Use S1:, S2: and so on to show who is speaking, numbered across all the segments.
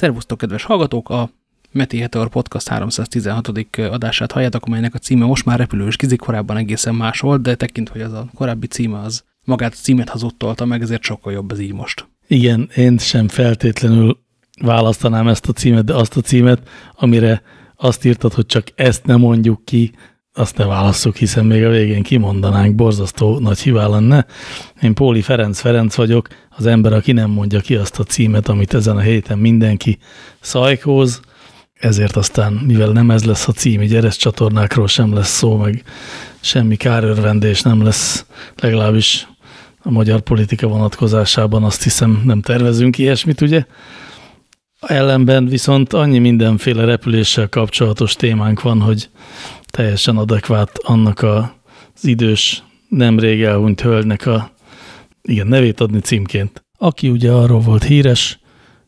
S1: Szervusztok, kedves hallgatók! A Meti Heteor Podcast 316. adását halljátok, amelynek a címe most már repülős gizi, korábban egészen más volt, de tekint, hogy az a korábbi címe az magát a címet hazudtolta meg, ezért sokkal jobb ez így most.
S2: Igen, én sem feltétlenül választanám ezt a címet, de azt a címet, amire azt írtad, hogy csak ezt nem mondjuk ki, azt ne válasszuk, hiszen még a végén kimondanánk, borzasztó nagy hibá lenne. Én Póli Ferenc Ferenc vagyok, az ember, aki nem mondja ki azt a címet, amit ezen a héten mindenki szajkóz, ezért aztán, mivel nem ez lesz a cím, így eres csatornákról sem lesz szó, meg semmi kárörvendés nem lesz, legalábbis a magyar politika vonatkozásában azt hiszem nem tervezünk ilyesmit, ugye? Ellenben viszont annyi mindenféle repüléssel kapcsolatos témánk van, hogy teljesen adekvát annak a, az idős, nemrég elhunyt hölgynek a igen, nevét adni címként. Aki ugye arról volt híres,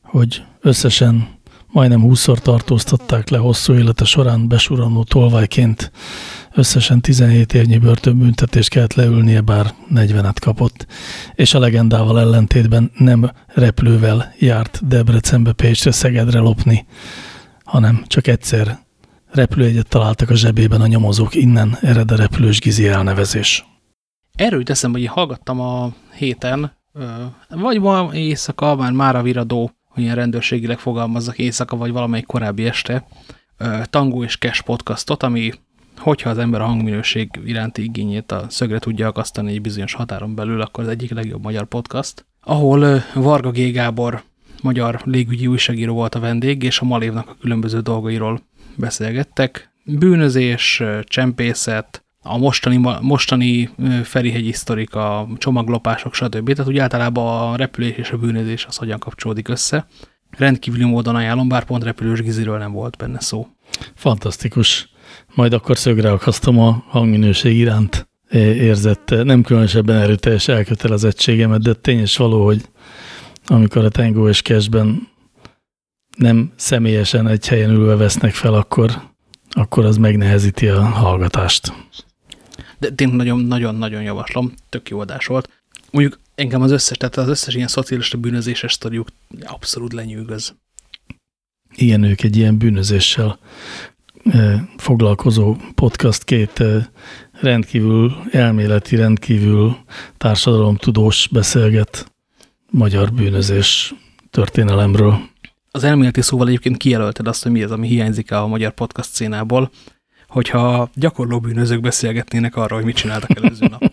S2: hogy összesen majdnem 20-szor tartóztatták le hosszú élete során besuranó tolvajként. Összesen 17 évnyi börtönbüntetést kellett leülnie, bár 40-et kapott, és a legendával ellentétben nem repülővel járt Debrecenbe, Pécsre, Szegedre lopni, hanem csak egyszer repülőjegyet találtak a zsebében a nyomozók, innen ered a repülős Gizi elnevezés.
S1: Erről jut eszembe, hogy hallgattam a héten, vagy ma éjszaka, már már a viradó, hogy ilyen rendőrségileg fogalmazzak éjszaka, vagy valamelyik korábbi este, Tango és Cash podcastot, ami hogyha az ember a hangminőség iránti igényét a szögre tudja akasztani egy bizonyos határon belül, akkor az egyik legjobb magyar podcast, ahol Varga G. Gábor magyar légügyi újságíró volt a vendég, és a Malévnak a különböző dolgairól beszélgettek. Bűnözés, csempészet, a mostani, mostani Ferihegyi sztorik, a csomaglopások, stb. Tehát úgy általában a repülés és a bűnözés az hogyan kapcsolódik össze. Rendkívüli módon ajánlom, bár pont repülős giziről nem volt benne szó.
S2: Fantasztikus. Majd akkor szögre akasztom a hangminőség iránt érzett, nem különösebben erőteljes elkötelezettségemet, de tényes való, hogy amikor a Tango és Cashben nem személyesen egy helyen ülve vesznek fel, akkor, akkor az megnehezíti a hallgatást.
S1: De tényleg nagyon-nagyon javaslom, tök jó adás volt. Mondjuk engem az összes, tehát az összes ilyen szocialista bűnözéses sztoriuk abszolút lenyűgöz.
S2: Igen, ők egy ilyen bűnözéssel foglalkozó podcast két rendkívül elméleti, rendkívül társadalomtudós beszélget magyar bűnözés történelemről.
S1: Az elméleti szóval egyébként kijelölted azt, hogy mi az, ami hiányzik a magyar podcast szénából, hogyha gyakorló bűnözők beszélgetnének arról, hogy mit csináltak előző nap.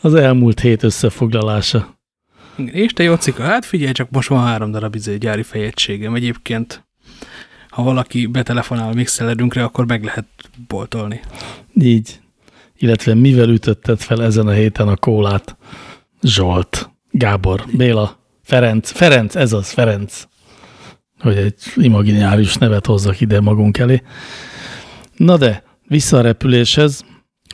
S2: Az elmúlt hét összefoglalása.
S1: És te Jocika, hát figyelj, csak most van három darab izé gyári fejegységem. Egyébként, ha valaki betelefonál a mixelerünkre, akkor meg lehet boltolni.
S2: Így. Illetve mivel ütötted fel ezen a héten a kólát? Zsolt, Gábor, Béla, Ferenc. Ferenc, ez az, Ferenc hogy egy imaginárius nevet hozzak ide magunk elé. Na de, vissza a repüléshez,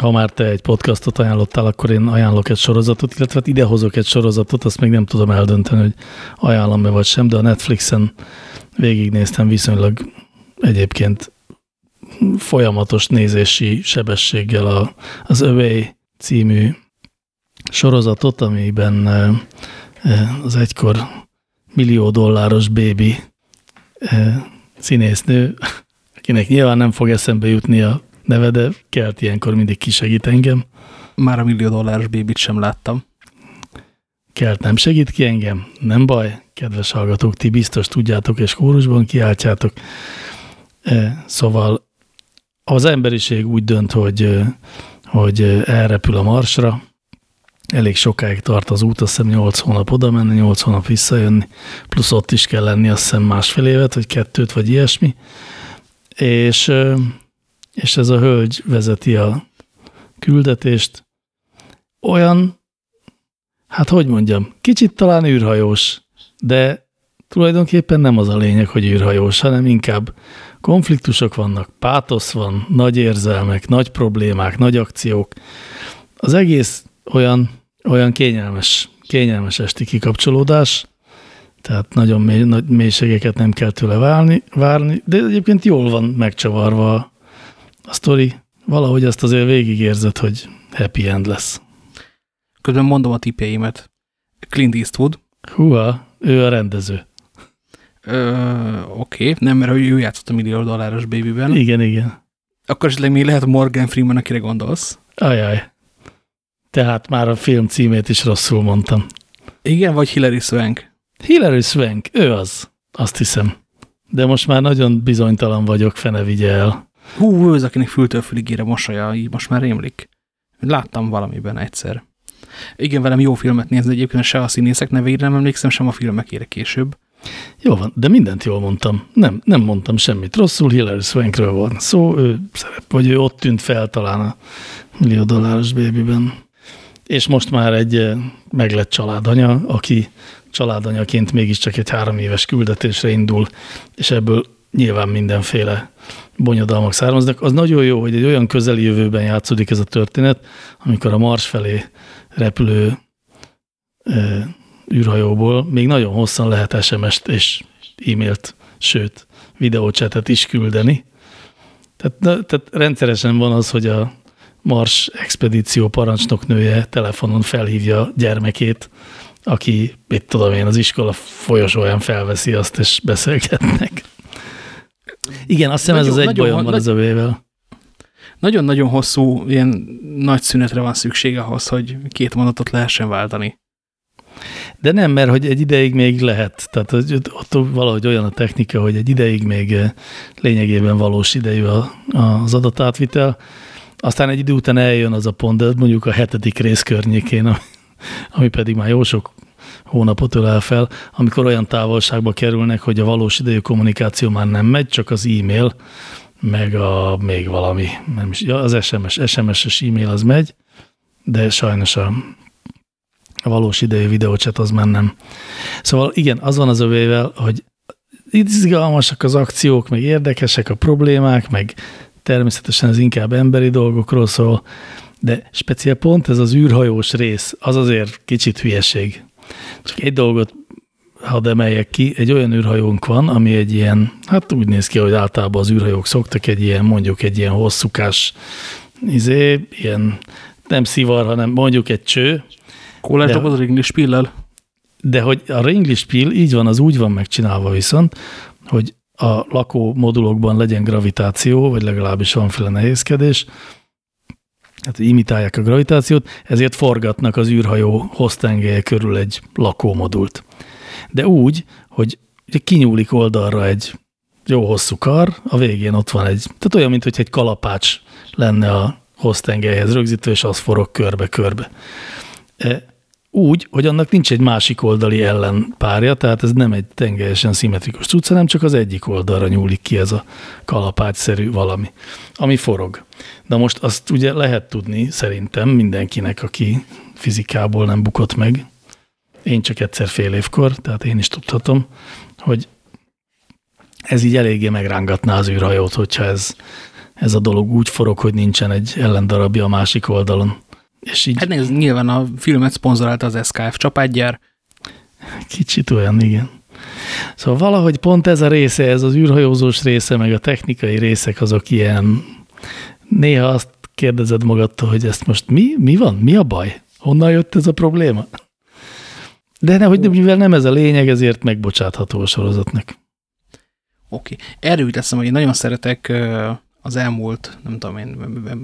S2: ha már te egy podcastot ajánlottál, akkor én ajánlok egy sorozatot, illetve hát idehozok egy sorozatot, azt még nem tudom eldönteni, hogy ajánlom-e vagy sem, de a Netflixen végignéztem viszonylag egyébként folyamatos nézési sebességgel a, az Away című sorozatot, amiben eh, az egykor millió dolláros bébi színésznő, akinek nyilván nem fog eszembe jutni a neve, de kelt ilyenkor mindig kisegít engem.
S1: Már a millió dolláros bébit sem láttam.
S2: Kelt nem segít ki engem? Nem baj, kedves hallgatók, ti biztos tudjátok, és kórusban kiáltjátok. Szóval az emberiség úgy dönt, hogy, hogy elrepül a marsra, elég sokáig tart az út, azt hiszem 8 hónap oda menni, 8 hónap visszajönni, plusz ott is kell lenni azt hiszem másfél évet, vagy kettőt, vagy ilyesmi. És, és ez a hölgy vezeti a küldetést. Olyan, hát hogy mondjam, kicsit talán űrhajós, de tulajdonképpen nem az a lényeg, hogy űrhajós, hanem inkább konfliktusok vannak, pátosz van, nagy érzelmek, nagy problémák, nagy akciók. Az egész olyan olyan kényelmes, kényelmes esti kikapcsolódás, tehát nagyon mély, nagy mélységeket nem kell tőle várni, várni, de egyébként jól van megcsavarva a, a sztori. Valahogy azt azért végigérzed, hogy happy end lesz.
S1: Közben mondom a tipjeimet. Clint Eastwood.
S2: Húha, ő a rendező.
S1: Oké, okay. nem, mert ő játszott a millió dolláros babyben.
S2: Igen, igen.
S1: Akkor esetleg még lehet Morgan Freeman, akire gondolsz.
S2: Ajaj. Tehát már a film címét is rosszul mondtam.
S1: Igen, vagy Hilary Swank?
S2: Hilary Swank, ő az. Azt hiszem. De most már nagyon bizonytalan vagyok, fene vigye el.
S1: Hú, ő az, akinek fültől füligére mosolya, így most már rémlik. Láttam valamiben egyszer. Igen, velem jó filmet nézni, egyébként se a színészek neveire nem emlékszem, sem a filmekére később.
S2: Jó van, de mindent jól mondtam. Nem, nem mondtam semmit rosszul, Hilary Swankről van szó, ő szerep, vagy ő ott tűnt fel talán a millió dolláros bébiben. És most már egy eh, meglett családanya, aki családanyaként mégiscsak egy három éves küldetésre indul, és ebből nyilván mindenféle bonyodalmak származnak. Az nagyon jó, hogy egy olyan közeli jövőben játszódik ez a történet, amikor a Mars felé repülő e, űrhajóból még nagyon hosszan lehet SMS-t és e-mailt, sőt, videócsetet is küldeni. Tehát, tehát rendszeresen van az, hogy a Mars expedíció parancsnoknője telefonon felhívja gyermekét, aki, mit tudom én, az iskola folyosóján felveszi azt, és beszélgetnek. Igen, azt hiszem ez az egy bajom van az övével.
S1: Nagyon-nagyon hosszú, ilyen nagy szünetre van szükség ahhoz, hogy két mondatot lehessen váltani.
S2: De nem, mert hogy egy ideig még lehet. Tehát ott valahogy olyan a technika, hogy egy ideig még eh, lényegében valós idejű az adatátvitel. Aztán egy idő után eljön az a pont, de mondjuk a hetedik rész környékén, ami pedig már jó sok hónapot ölel fel, amikor olyan távolságba kerülnek, hogy a valós idejű kommunikáció már nem megy, csak az e-mail, meg a még valami, nem is, az SMS, SMS-es e-mail az megy, de sajnos a, a valós idejű videócset az már nem. Szóval igen, az van az övével, hogy izgalmasak az akciók, meg érdekesek a problémák, meg természetesen ez inkább emberi dolgokról szól, de speciál pont ez az űrhajós rész, az azért kicsit hülyeség. Csak egy dolgot hadd emeljek ki, egy olyan űrhajónk van, ami egy ilyen, hát úgy néz ki, hogy általában az űrhajók szoktak egy ilyen, mondjuk egy ilyen hosszúkás, izé, ilyen nem szivar, hanem mondjuk egy cső.
S1: Kólás doboz ringlis pillel.
S2: De hogy a ringlis pill így van, az úgy van megcsinálva viszont, hogy a lakó modulokban legyen gravitáció, vagy legalábbis valamiféle nehézkedés, hát imitálják a gravitációt, ezért forgatnak az űrhajó hoztengelye körül egy lakómodult. De úgy, hogy kinyúlik oldalra egy jó hosszú kar, a végén ott van egy, tehát olyan, mint hogy egy kalapács lenne a hoztengelyhez rögzítve, és az forog körbe-körbe. Úgy, hogy annak nincs egy másik oldali ellenpárja, tehát ez nem egy tengelyesen szimmetrikus cucc, hanem csak az egyik oldalra nyúlik ki ez a kalapácsszerű valami, ami forog. De most azt ugye lehet tudni szerintem mindenkinek, aki fizikából nem bukott meg, én csak egyszer fél évkor, tehát én is tudhatom, hogy ez így eléggé megrángatná az űrhajót, hogyha ez, ez a dolog úgy forog, hogy nincsen egy ellendarabja a másik oldalon.
S1: És így... Hát nézd, nyilván a filmet szponzorálta az SKF csapádgyár.
S2: Kicsit olyan, igen. Szóval valahogy pont ez a része, ez az űrhajózós része, meg a technikai részek azok ilyen, néha azt kérdezed magadtól, hogy ezt most mi, mi van, mi a baj? Honnan jött ez a probléma? De nehogy, mivel nem ez a lényeg, ezért megbocsátható a sorozatnak.
S1: Oké. Okay. Erről teszem, hogy én nagyon szeretek az elmúlt, nem tudom én,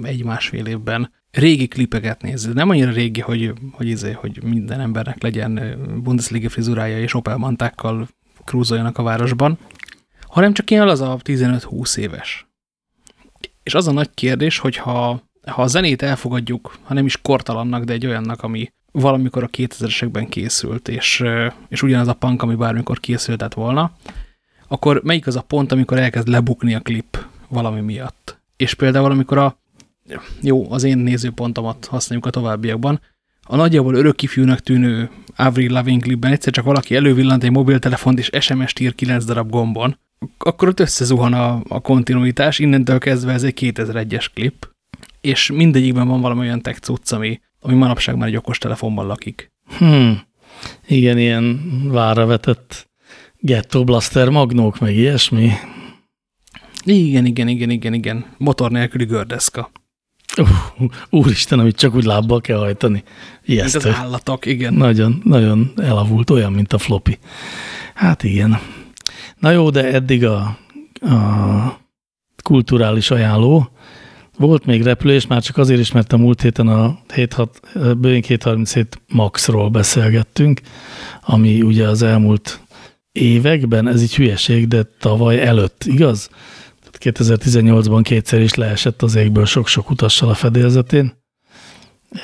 S1: egy-másfél évben régi klipeket nézni. Nem annyira régi, hogy, hogy, izé, hogy minden embernek legyen Bundesliga frizurája és Opel mantákkal krúzoljanak a városban, hanem csak ilyen az a 15-20 éves. És az a nagy kérdés, hogy ha, ha a zenét elfogadjuk, ha nem is kortalannak, de egy olyannak, ami valamikor a 2000-esekben készült, és, és ugyanaz a punk, ami bármikor készültett volna, akkor melyik az a pont, amikor elkezd lebukni a klip valami miatt? És például, amikor a, jó, az én nézőpontomat használjuk a továbbiakban, a nagyjából örökkifjúnak tűnő Avril Lavigne klipben egyszer csak valaki elővillant egy mobiltelefont és SMS-t ír 9 darab gombon, akkor ott összezuhan a, a kontinuitás, innentől kezdve ez egy 2001-es klip, és mindegyikben van valami olyan tech cucc, ami, ami manapság már egy okos telefonban lakik.
S2: Hmm. Igen, ilyen vára vetett Ghetto Blaster magnók, meg ilyesmi.
S1: Igen, igen, igen, igen, igen. Motor nélküli gördeszka.
S2: Uh, úristen, amit csak úgy lábbal kell hajtani. Ijesztő.
S1: Mint az állatok, igen.
S2: Nagyon, nagyon elavult, olyan, mint a floppy. Hát igen. Na jó, de eddig a, a kulturális ajánló. Volt még repülés, már csak azért is, mert a múlt héten a 76, Boeing 737 Maxról beszélgettünk, ami ugye az elmúlt években, ez így hülyeség, de tavaly előtt, igaz? 2018-ban kétszer is leesett az égből sok-sok utassal a fedélzetén.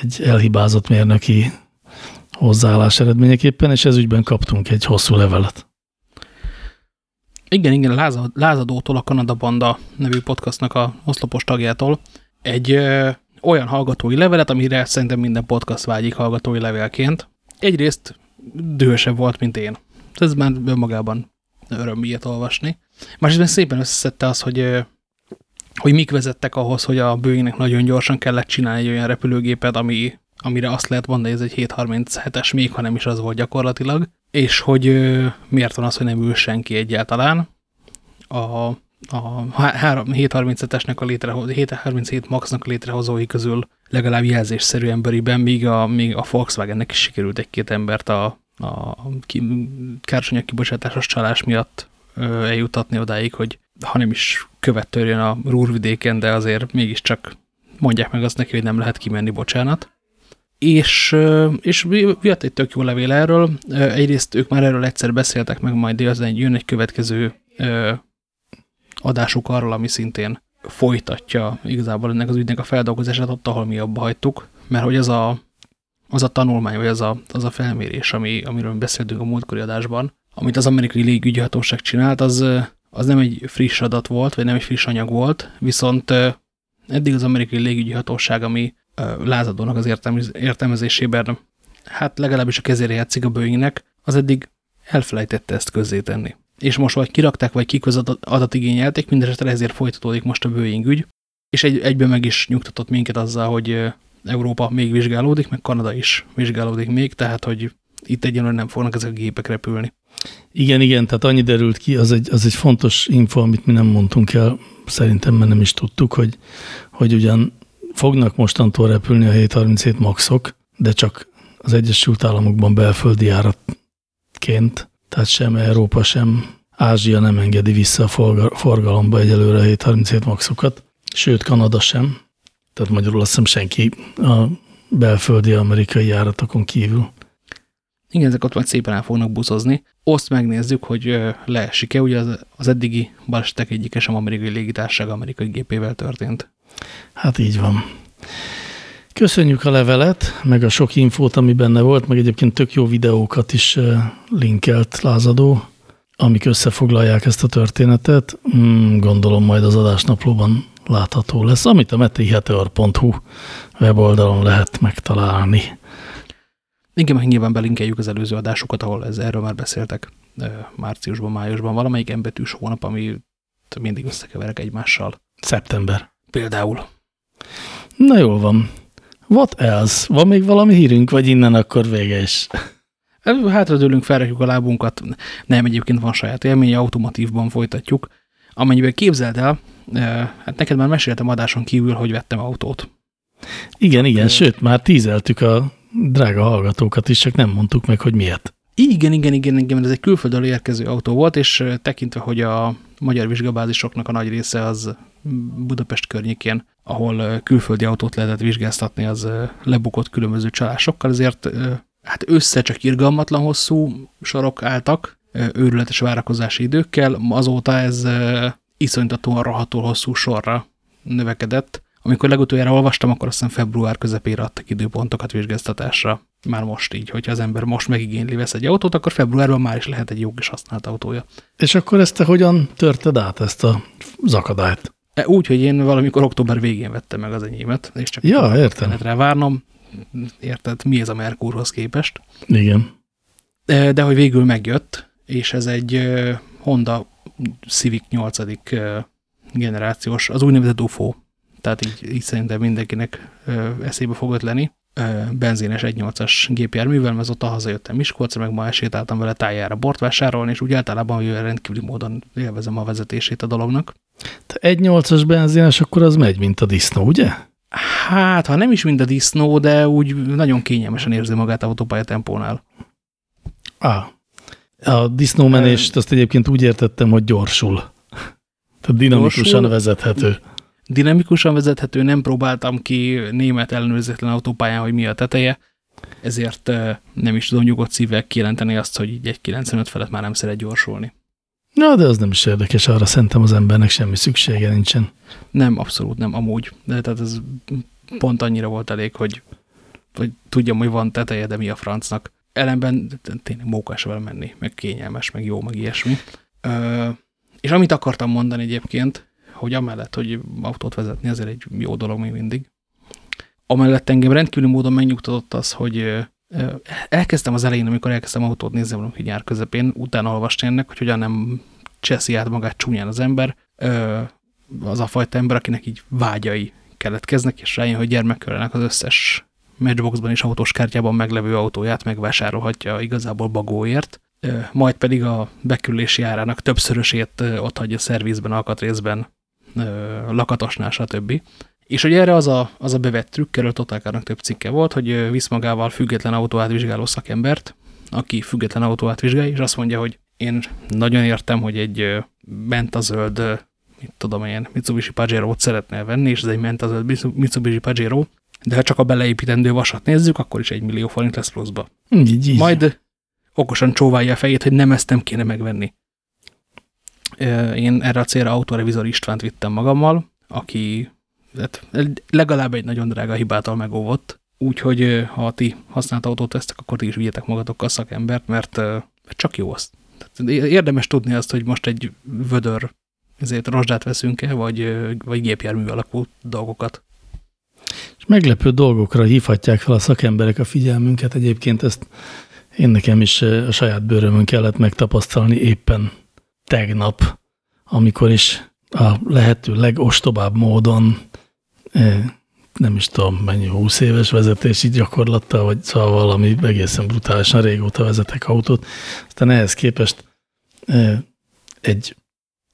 S2: Egy elhibázott mérnöki hozzáállás eredményeképpen, és ez ügyben kaptunk egy hosszú levelet.
S1: Igen, igen, Lázadótól, a Kanada Banda nevű podcastnak a oszlopos tagjától egy ö, olyan hallgatói levelet, amire szerintem minden podcast vágyik hallgatói levélként. Egyrészt dühösebb volt, mint én. Ez már önmagában öröm ilyet olvasni. Másrészt szépen összeszedte az, hogy, hogy mik vezettek ahhoz, hogy a Boeingnek nagyon gyorsan kellett csinálni egy olyan repülőgépet, ami, amire azt lehet mondani, hogy ez egy 737-es, még ha nem is az volt gyakorlatilag, és hogy miért van az, hogy nem ül senki egyáltalán. A, a 737-esnek a létrehozó, 737 Max-nak létrehozói közül legalább jelzésszerű emberiben, míg a, míg a Volkswagennek is sikerült egy-két embert a, a kársanyag kibocsátásos csalás miatt eljutatni odáig, hogy ha nem is követ a rúrvidéken, de azért mégiscsak mondják meg azt neki, hogy nem lehet kimenni, bocsánat. És, és jött egy tök jó levél erről. Egyrészt ők már erről egyszer beszéltek meg, majd egy jön egy következő adásuk arról, ami szintén folytatja igazából ennek az ügynek a feldolgozását ott, ahol mi abba hagytuk, mert hogy az a, az a tanulmány, vagy az a, az a felmérés, ami, amiről beszéltünk a múltkori adásban, amit az amerikai légügyi hatóság csinált, az, az nem egy friss adat volt, vagy nem egy friss anyag volt, viszont eddig az amerikai légügyi hatóság, ami lázadónak az értelmezésében, hát legalábbis a kezére játszik a Boeingnek, az eddig elfelejtette ezt közzétenni. És most vagy kirakták, vagy kik adatigényelték, mindesetre ezért folytatódik most a Boeing ügy, és egy, egyben meg is nyugtatott minket azzal, hogy Európa még vizsgálódik, meg Kanada is vizsgálódik még, tehát hogy itt egyenlően nem fognak ezek a gépek repülni.
S2: Igen, igen, tehát annyi derült ki, az egy, az egy fontos info, amit mi nem mondtunk el, szerintem mert nem is tudtuk, hogy, hogy ugyan fognak mostantól repülni a 737 maxok, de csak az Egyesült Államokban belföldi járatként, tehát sem Európa, sem Ázsia nem engedi vissza a forgalomba egyelőre a 737 maxokat, sőt Kanada sem, tehát magyarul azt hiszem senki a belföldi amerikai járatokon kívül.
S1: Igen, ezek ott majd szépen el fognak buszozni. Azt megnézzük, hogy leesik-e, ugye az, az eddigi balesetek egyike sem amerikai légitárság amerikai gépével történt.
S2: Hát így van. Köszönjük a levelet, meg a sok infót, ami benne volt, meg egyébként tök jó videókat is linkelt lázadó, amik összefoglalják ezt a történetet. Hmm, gondolom majd az adásnaplóban látható lesz, amit a metiheteor.hu weboldalon lehet megtalálni.
S1: Igen, meg nyilván belinkeljük az előző adásokat, ahol ez, erről már beszéltek márciusban, májusban, valamelyik embetűs hónap, ami mindig összekeverek egymással.
S2: Szeptember.
S1: Például.
S2: Na jól van. What else? Van még valami hírünk, vagy innen akkor vége is?
S1: Hátradőlünk, felrekjük a lábunkat. Nem, egyébként van saját élmény, automatívban folytatjuk. Amennyiben képzeld el, hát neked már meséltem adáson kívül, hogy vettem autót.
S2: Igen, igen, sőt, már tízeltük a drága hallgatókat is, csak nem mondtuk meg, hogy miért.
S1: Igen, igen, igen, igen, ez egy külföldről érkező autó volt, és tekintve, hogy a magyar vizsgabázisoknak a nagy része az Budapest környékén, ahol külföldi autót lehetett vizsgáztatni, az lebukott különböző csalásokkal, ezért hát össze csak irgalmatlan hosszú sorok álltak, őrületes várakozási időkkel, azóta ez iszonytatóan rohadtul hosszú sorra növekedett, amikor legutoljára olvastam, akkor azt hiszem február közepére adtak időpontokat vizsgáztatásra. Már most így, hogyha az ember most megigényli, vesz egy autót, akkor februárban már is lehet egy jó kis használt autója.
S2: És akkor ezt te hogyan törted át, ezt a zakadályt?
S1: E, úgy, hogy én valamikor október végén vettem meg az enyémet, és csak
S2: ja, értem.
S1: rá várnom. Érted, mi ez a Merkurhoz képest?
S2: Igen.
S1: De, de hogy végül megjött, és ez egy Honda Civic 8. generációs, az úgynevezett UFO tehát így, így szerintem mindenkinek eszébe fog ötleni. Benzines 1.8-as gépjárművel, mert azóta hazajöttem Miskolcra, meg ma elsétáltam vele tájára bort vásárolni, és úgy általában hogy rendkívüli módon élvezem a vezetését a dolognak.
S2: Te 1.8-as benzines, akkor az megy, mint a disznó, ugye?
S1: Hát, ha nem is mint a disznó, de úgy nagyon kényelmesen érzi magát autópálya tempónál.
S2: Á, A disznómenést azt egyébként úgy értettem, hogy gyorsul. Tehát dinamikusan gyorsul, vezethető.
S1: Dinamikusan vezethető, nem próbáltam ki német ellenőrzetlen autópályán, hogy mi a teteje, ezért nem is tudom nyugodt szívvel kijelenteni azt, hogy így egy 95 felett már nem szeret gyorsulni.
S2: Na, de az nem is érdekes, arra szerintem az embernek semmi szüksége nincsen.
S1: Nem, abszolút nem, amúgy. De tehát ez pont annyira volt elég, hogy, hogy tudjam, hogy van teteje, de mi a francnak. Ellenben tényleg mókás vele menni, meg kényelmes, meg jó, meg ilyesmi. Ö, és amit akartam mondani egyébként, hogy amellett, hogy autót vezetni, azért egy jó dolog még mindig. Amellett engem rendkívül módon megnyugtatott az, hogy elkezdtem az elején, amikor elkezdtem autót nézni valami nyár közepén, utána olvasni ennek, hogy hogyan nem cseszi át magát csúnyán az ember, az a fajta ember, akinek így vágyai keletkeznek, és rájön, hogy gyermekkörenek az összes Matchboxban és autós kártyában meglevő autóját megvásárolhatja igazából bagóért, majd pedig a bekülési árának többszörösét ott hagyja szervizben, alkatrészben, lakatosnál, stb. És hogy erre az a, az a bevett trükk, erről Totálkárnak több cikke volt, hogy visz magával független autóátvizsgáló szakembert, aki független autóátvizsgálja, és azt mondja, hogy én nagyon értem, hogy egy zöld, mit tudom én, Mitsubishi Pajero-t szeretnél venni, és ez egy zöld Mitsubishi Pajero, de ha csak a beleépítendő vasat nézzük, akkor is egy millió forint lesz pluszba.
S2: Így, így.
S1: Majd okosan csóválja a fejét, hogy nem ezt nem kéne megvenni. Én erre a célra autorevizor Istvánt vittem magammal, aki hát legalább egy nagyon drága hibától megóvott, úgyhogy ha ti használt autót vesztek, akkor ti is vigyetek magatokkal szakembert, mert csak jó azt. Tehát érdemes tudni azt, hogy most egy vödör ezért rozsdát veszünk-e, vagy, vagy gépjármű alakú dolgokat.
S2: Meglepő dolgokra hívhatják fel a szakemberek a figyelmünket. Egyébként ezt én nekem is a saját bőrömön kellett megtapasztalni éppen tegnap, amikor is a lehető legostobább módon nem is tudom mennyi, 20 éves vezetési gyakorlattal, vagy szóval valami egészen brutálisan régóta vezetek autót. Aztán ehhez képest egy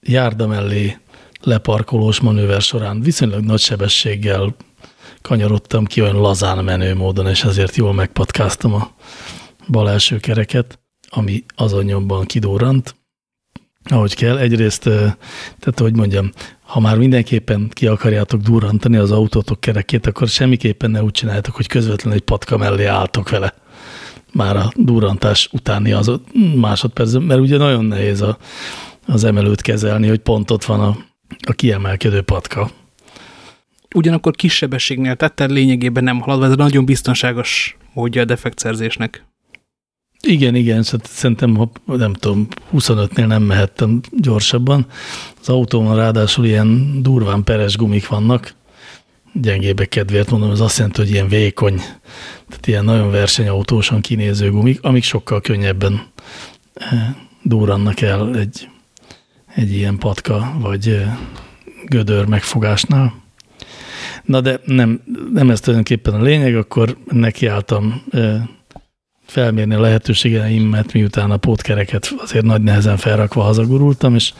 S2: járda mellé leparkolós manőver során viszonylag nagy sebességgel kanyarodtam ki olyan lazán menő módon, és ezért jól megpatkáztam a bal első kereket, ami azon nyomban kidórant, ahogy kell. Egyrészt, tehát hogy mondjam, ha már mindenképpen ki akarjátok durrantani az autótok kerekét, akkor semmiképpen ne úgy csináljátok, hogy közvetlenül egy patka mellé álltok vele. Már a durrantás utáni az másodperc, mert ugye nagyon nehéz a, az emelőt kezelni, hogy pont ott van a, a kiemelkedő patka.
S1: Ugyanakkor kis sebességnél tetted lényegében nem haladva, ez nagyon biztonságos módja a defektszerzésnek.
S2: Igen, igen, szerintem, ha nem tudom, 25-nél nem mehettem gyorsabban. Az autón ráadásul ilyen durván peres gumik vannak, gyengébbek kedvéért mondom, ez azt jelenti, hogy ilyen vékony, tehát ilyen nagyon versenyautósan kinéző gumik, amik sokkal könnyebben eh, durrannak el egy, egy ilyen patka vagy eh, gödör megfogásnál. Na de nem, nem ez tulajdonképpen a lényeg, akkor nekiálltam felmérni a lehetőségeimet, miután a pótkereket azért nagy nehezen felrakva hazagurultam, és,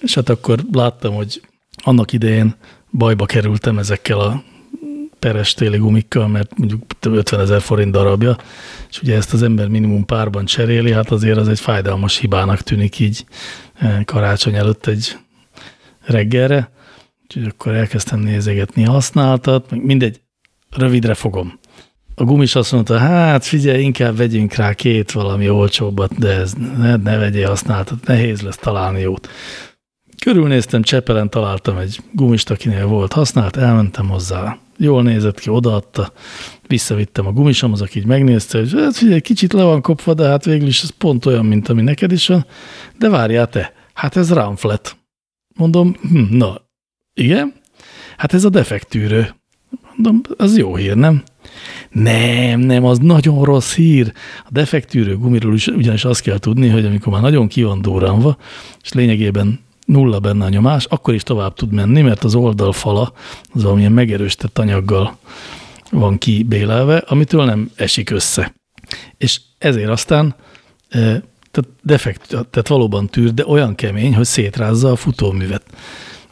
S2: és hát akkor láttam, hogy annak idején bajba kerültem ezekkel a peres téli gumikkal, mert mondjuk 50 ezer forint darabja, és ugye ezt az ember minimum párban cseréli, hát azért az egy fájdalmas hibának tűnik így karácsony előtt egy reggelre, úgyhogy akkor elkezdtem nézegetni használtat, mindegy, rövidre fogom a gumis azt mondta, hát figyelj, inkább vegyünk rá két valami olcsóbbat, de ez ne, ne vegyél használtat, nehéz lesz találni jót. Körülnéztem, Csepelen találtam egy gumist, akinél volt használt, elmentem hozzá. Jól nézett ki, odaadta, visszavittem a gumisomhoz, aki így megnézte, hogy hát figyelj, kicsit le van kopva, de hát végül is ez pont olyan, mint ami neked is van. De várjál te, hát ez flat. Mondom, hm, na, igen? Hát ez a defektűrő. Mondom, az jó hír, nem? Nem, nem, az nagyon rossz hír. A defektűrő gumiról is, ugyanis azt kell tudni, hogy amikor már nagyon ki van durranva, és lényegében nulla benne a nyomás, akkor is tovább tud menni, mert az oldalfala az valamilyen megerősített anyaggal van kibélelve, amitől nem esik össze. És ezért aztán e, tehát, defekt, tehát valóban tűr, de olyan kemény, hogy szétrázza a futóművet.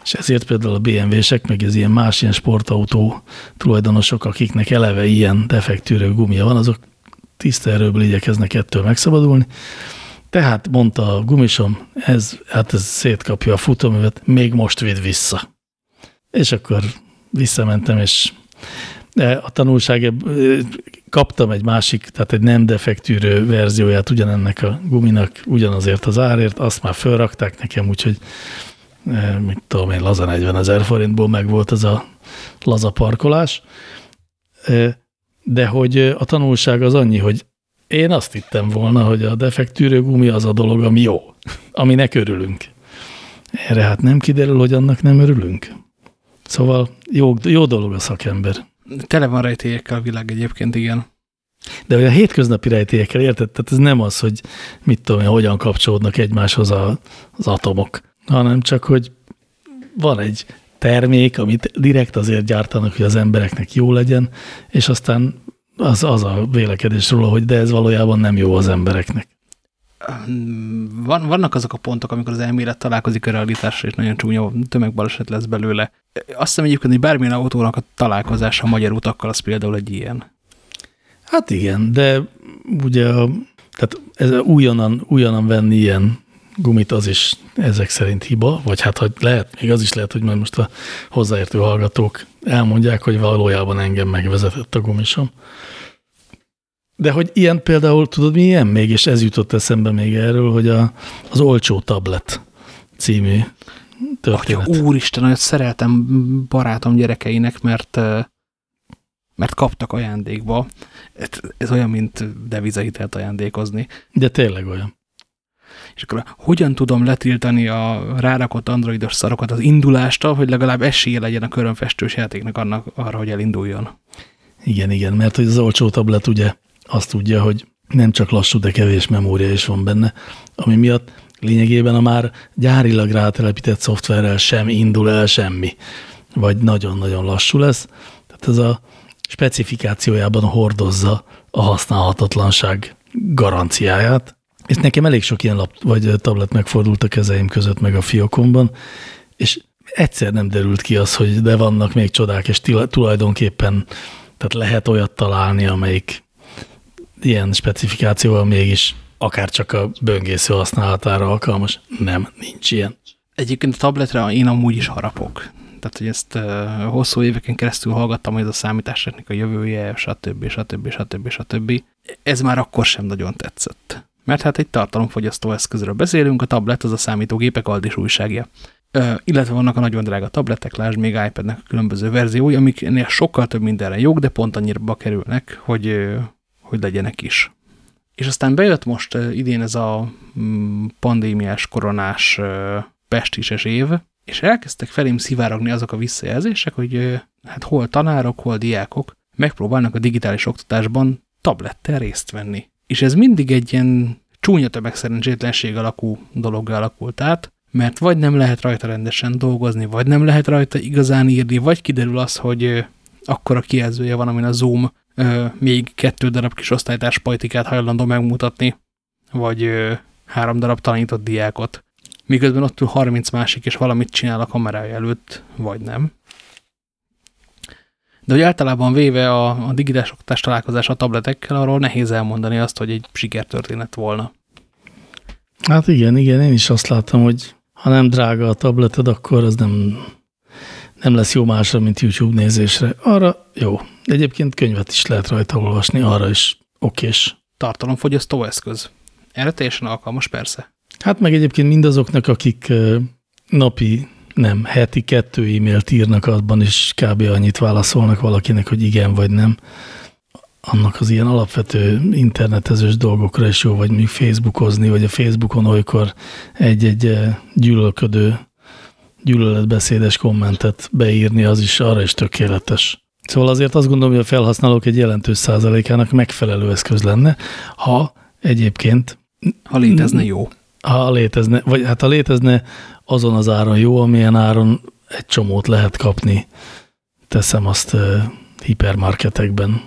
S2: És ezért például a BMW-sek, meg az ilyen más ilyen sportautó tulajdonosok, akiknek eleve ilyen defektűrő gumia van, azok tiszta erőből igyekeznek ettől megszabadulni, Tehát mondta a gumisom, ez, hát ez szétkapja a futóművet, még most vidd vissza. És akkor visszamentem, és a tanulság, kaptam egy másik, tehát egy nem defektűrő verzióját ugyanennek a guminak, ugyanazért az árért, azt már felrakták nekem, úgyhogy mit tudom én, laza 40 ezer forintból meg volt ez a laza parkolás. De hogy a tanulság az annyi, hogy én azt hittem volna, hogy a defektűrő gumi az a dolog, ami jó, aminek örülünk. Erre hát nem kiderül, hogy annak nem örülünk. Szóval jó, jó dolog a szakember.
S1: Tele van rejtélyekkel a világ egyébként, igen.
S2: De olyan hétköznapi rejtélyekkel érted? Tehát ez nem az, hogy mit tudom én, hogyan kapcsolódnak egymáshoz a, az atomok, hanem csak, hogy van egy termék, amit direkt azért gyártanak, hogy az embereknek jó legyen, és aztán az, az a vélekedés róla, hogy de ez valójában nem jó az embereknek.
S1: Van, vannak azok a pontok, amikor az elmélet találkozik a realitásra, és nagyon csúnya tömegbaleset lesz belőle. Azt hiszem egyébként, hogy bármilyen autónak a találkozása a magyar utakkal, az például egy ilyen.
S2: Hát igen, de ugye a, tehát ez újonnan, újonnan venni ilyen gumit, az is ezek szerint hiba, vagy hát hogy lehet, még az is lehet, hogy majd most a hozzáértő hallgatók elmondják, hogy valójában engem megvezetett a gumisom. De hogy ilyen például, tudod mi ilyen még, és ez jutott eszembe még erről, hogy a, az olcsó tablet című történet.
S1: Atya, úristen, olyat szereltem barátom gyerekeinek, mert mert kaptak ajándékba. Ez, ez olyan, mint devizahitelt ajándékozni.
S2: De tényleg olyan.
S1: És akkor hogyan tudom letiltani a rárakott androidos szarokat az indulástól, hogy legalább esélye legyen a körönfestős játéknak annak arra, hogy elinduljon.
S2: Igen, igen, mert hogy az olcsó tablet ugye azt tudja, hogy nem csak lassú, de kevés memória is van benne, ami miatt lényegében a már gyárilag rátelepített szoftverrel sem indul el semmi, vagy nagyon-nagyon lassú lesz. Tehát ez a specifikációjában hordozza a használhatatlanság garanciáját, és nekem elég sok ilyen lap, vagy tablet megfordult a kezeim között, meg a fiókomban, és egyszer nem derült ki az, hogy de vannak még csodák, és tulajdonképpen tehát lehet olyat találni, amelyik ilyen specifikációval mégis akár csak a böngésző használatára alkalmas. Nem, nincs ilyen.
S1: Egyébként a tabletre én amúgy is harapok. Tehát, hogy ezt uh, hosszú éveken keresztül hallgattam, hogy ez a számítástechnika jövője, stb. stb. stb. stb. Ez már akkor sem nagyon tetszett. Mert hát egy tartalomfogyasztó eszközről beszélünk, a tablet az a számítógépek aldis újságja. Uh, illetve vannak a nagyon drága tabletek, lásd még iPad-nek a különböző verziói, amiknél sokkal több mindenre jók, de pont annyira kerülnek, hogy, hogy legyenek is. És aztán bejött most idén ez a mm, pandémiás, koronás pestises év, és elkezdtek felém szivárogni azok a visszajelzések, hogy hát hol tanárok, hol diákok megpróbálnak a digitális oktatásban tablettel részt venni. És ez mindig egy ilyen csúnya tömegszerencsétlenség alakú dologgá alakult át, mert vagy nem lehet rajta rendesen dolgozni, vagy nem lehet rajta igazán írni, vagy kiderül az, hogy akkora kijelzője van, amin a Zoom még kettő darab kis osztálytárs politikát hajlandó megmutatni, vagy három darab tanított diákot miközben ott ül 30 másik, és valamit csinál a kamerája előtt, vagy nem. De hogy általában véve a, a digitális oktatás találkozás a tabletekkel, arról nehéz elmondani azt, hogy egy sikertörténet volna.
S2: Hát igen, igen, én is azt láttam, hogy ha nem drága a tableted, akkor az nem, nem lesz jó másra, mint YouTube nézésre. Arra jó. De egyébként könyvet is lehet rajta olvasni, arra is okés.
S1: Tartalomfogyasztó eszköz. Erre teljesen alkalmas, persze.
S2: Hát meg egyébként mindazoknak, akik napi, nem, heti kettő e-mailt írnak, abban is kb. annyit válaszolnak valakinek, hogy igen vagy nem. Annak az ilyen alapvető internetezős dolgokra is jó, vagy még Facebookozni, vagy a Facebookon olykor egy-egy gyűlölködő, gyűlöletbeszédes kommentet beírni, az is arra is tökéletes. Szóval azért azt gondolom, hogy a felhasználók egy jelentős százalékának megfelelő eszköz lenne, ha egyébként...
S1: Ha létezne jó
S2: ha létezne, vagy hát ha létezne azon az áron jó, amilyen áron egy csomót lehet kapni, teszem azt uh, hipermarketekben.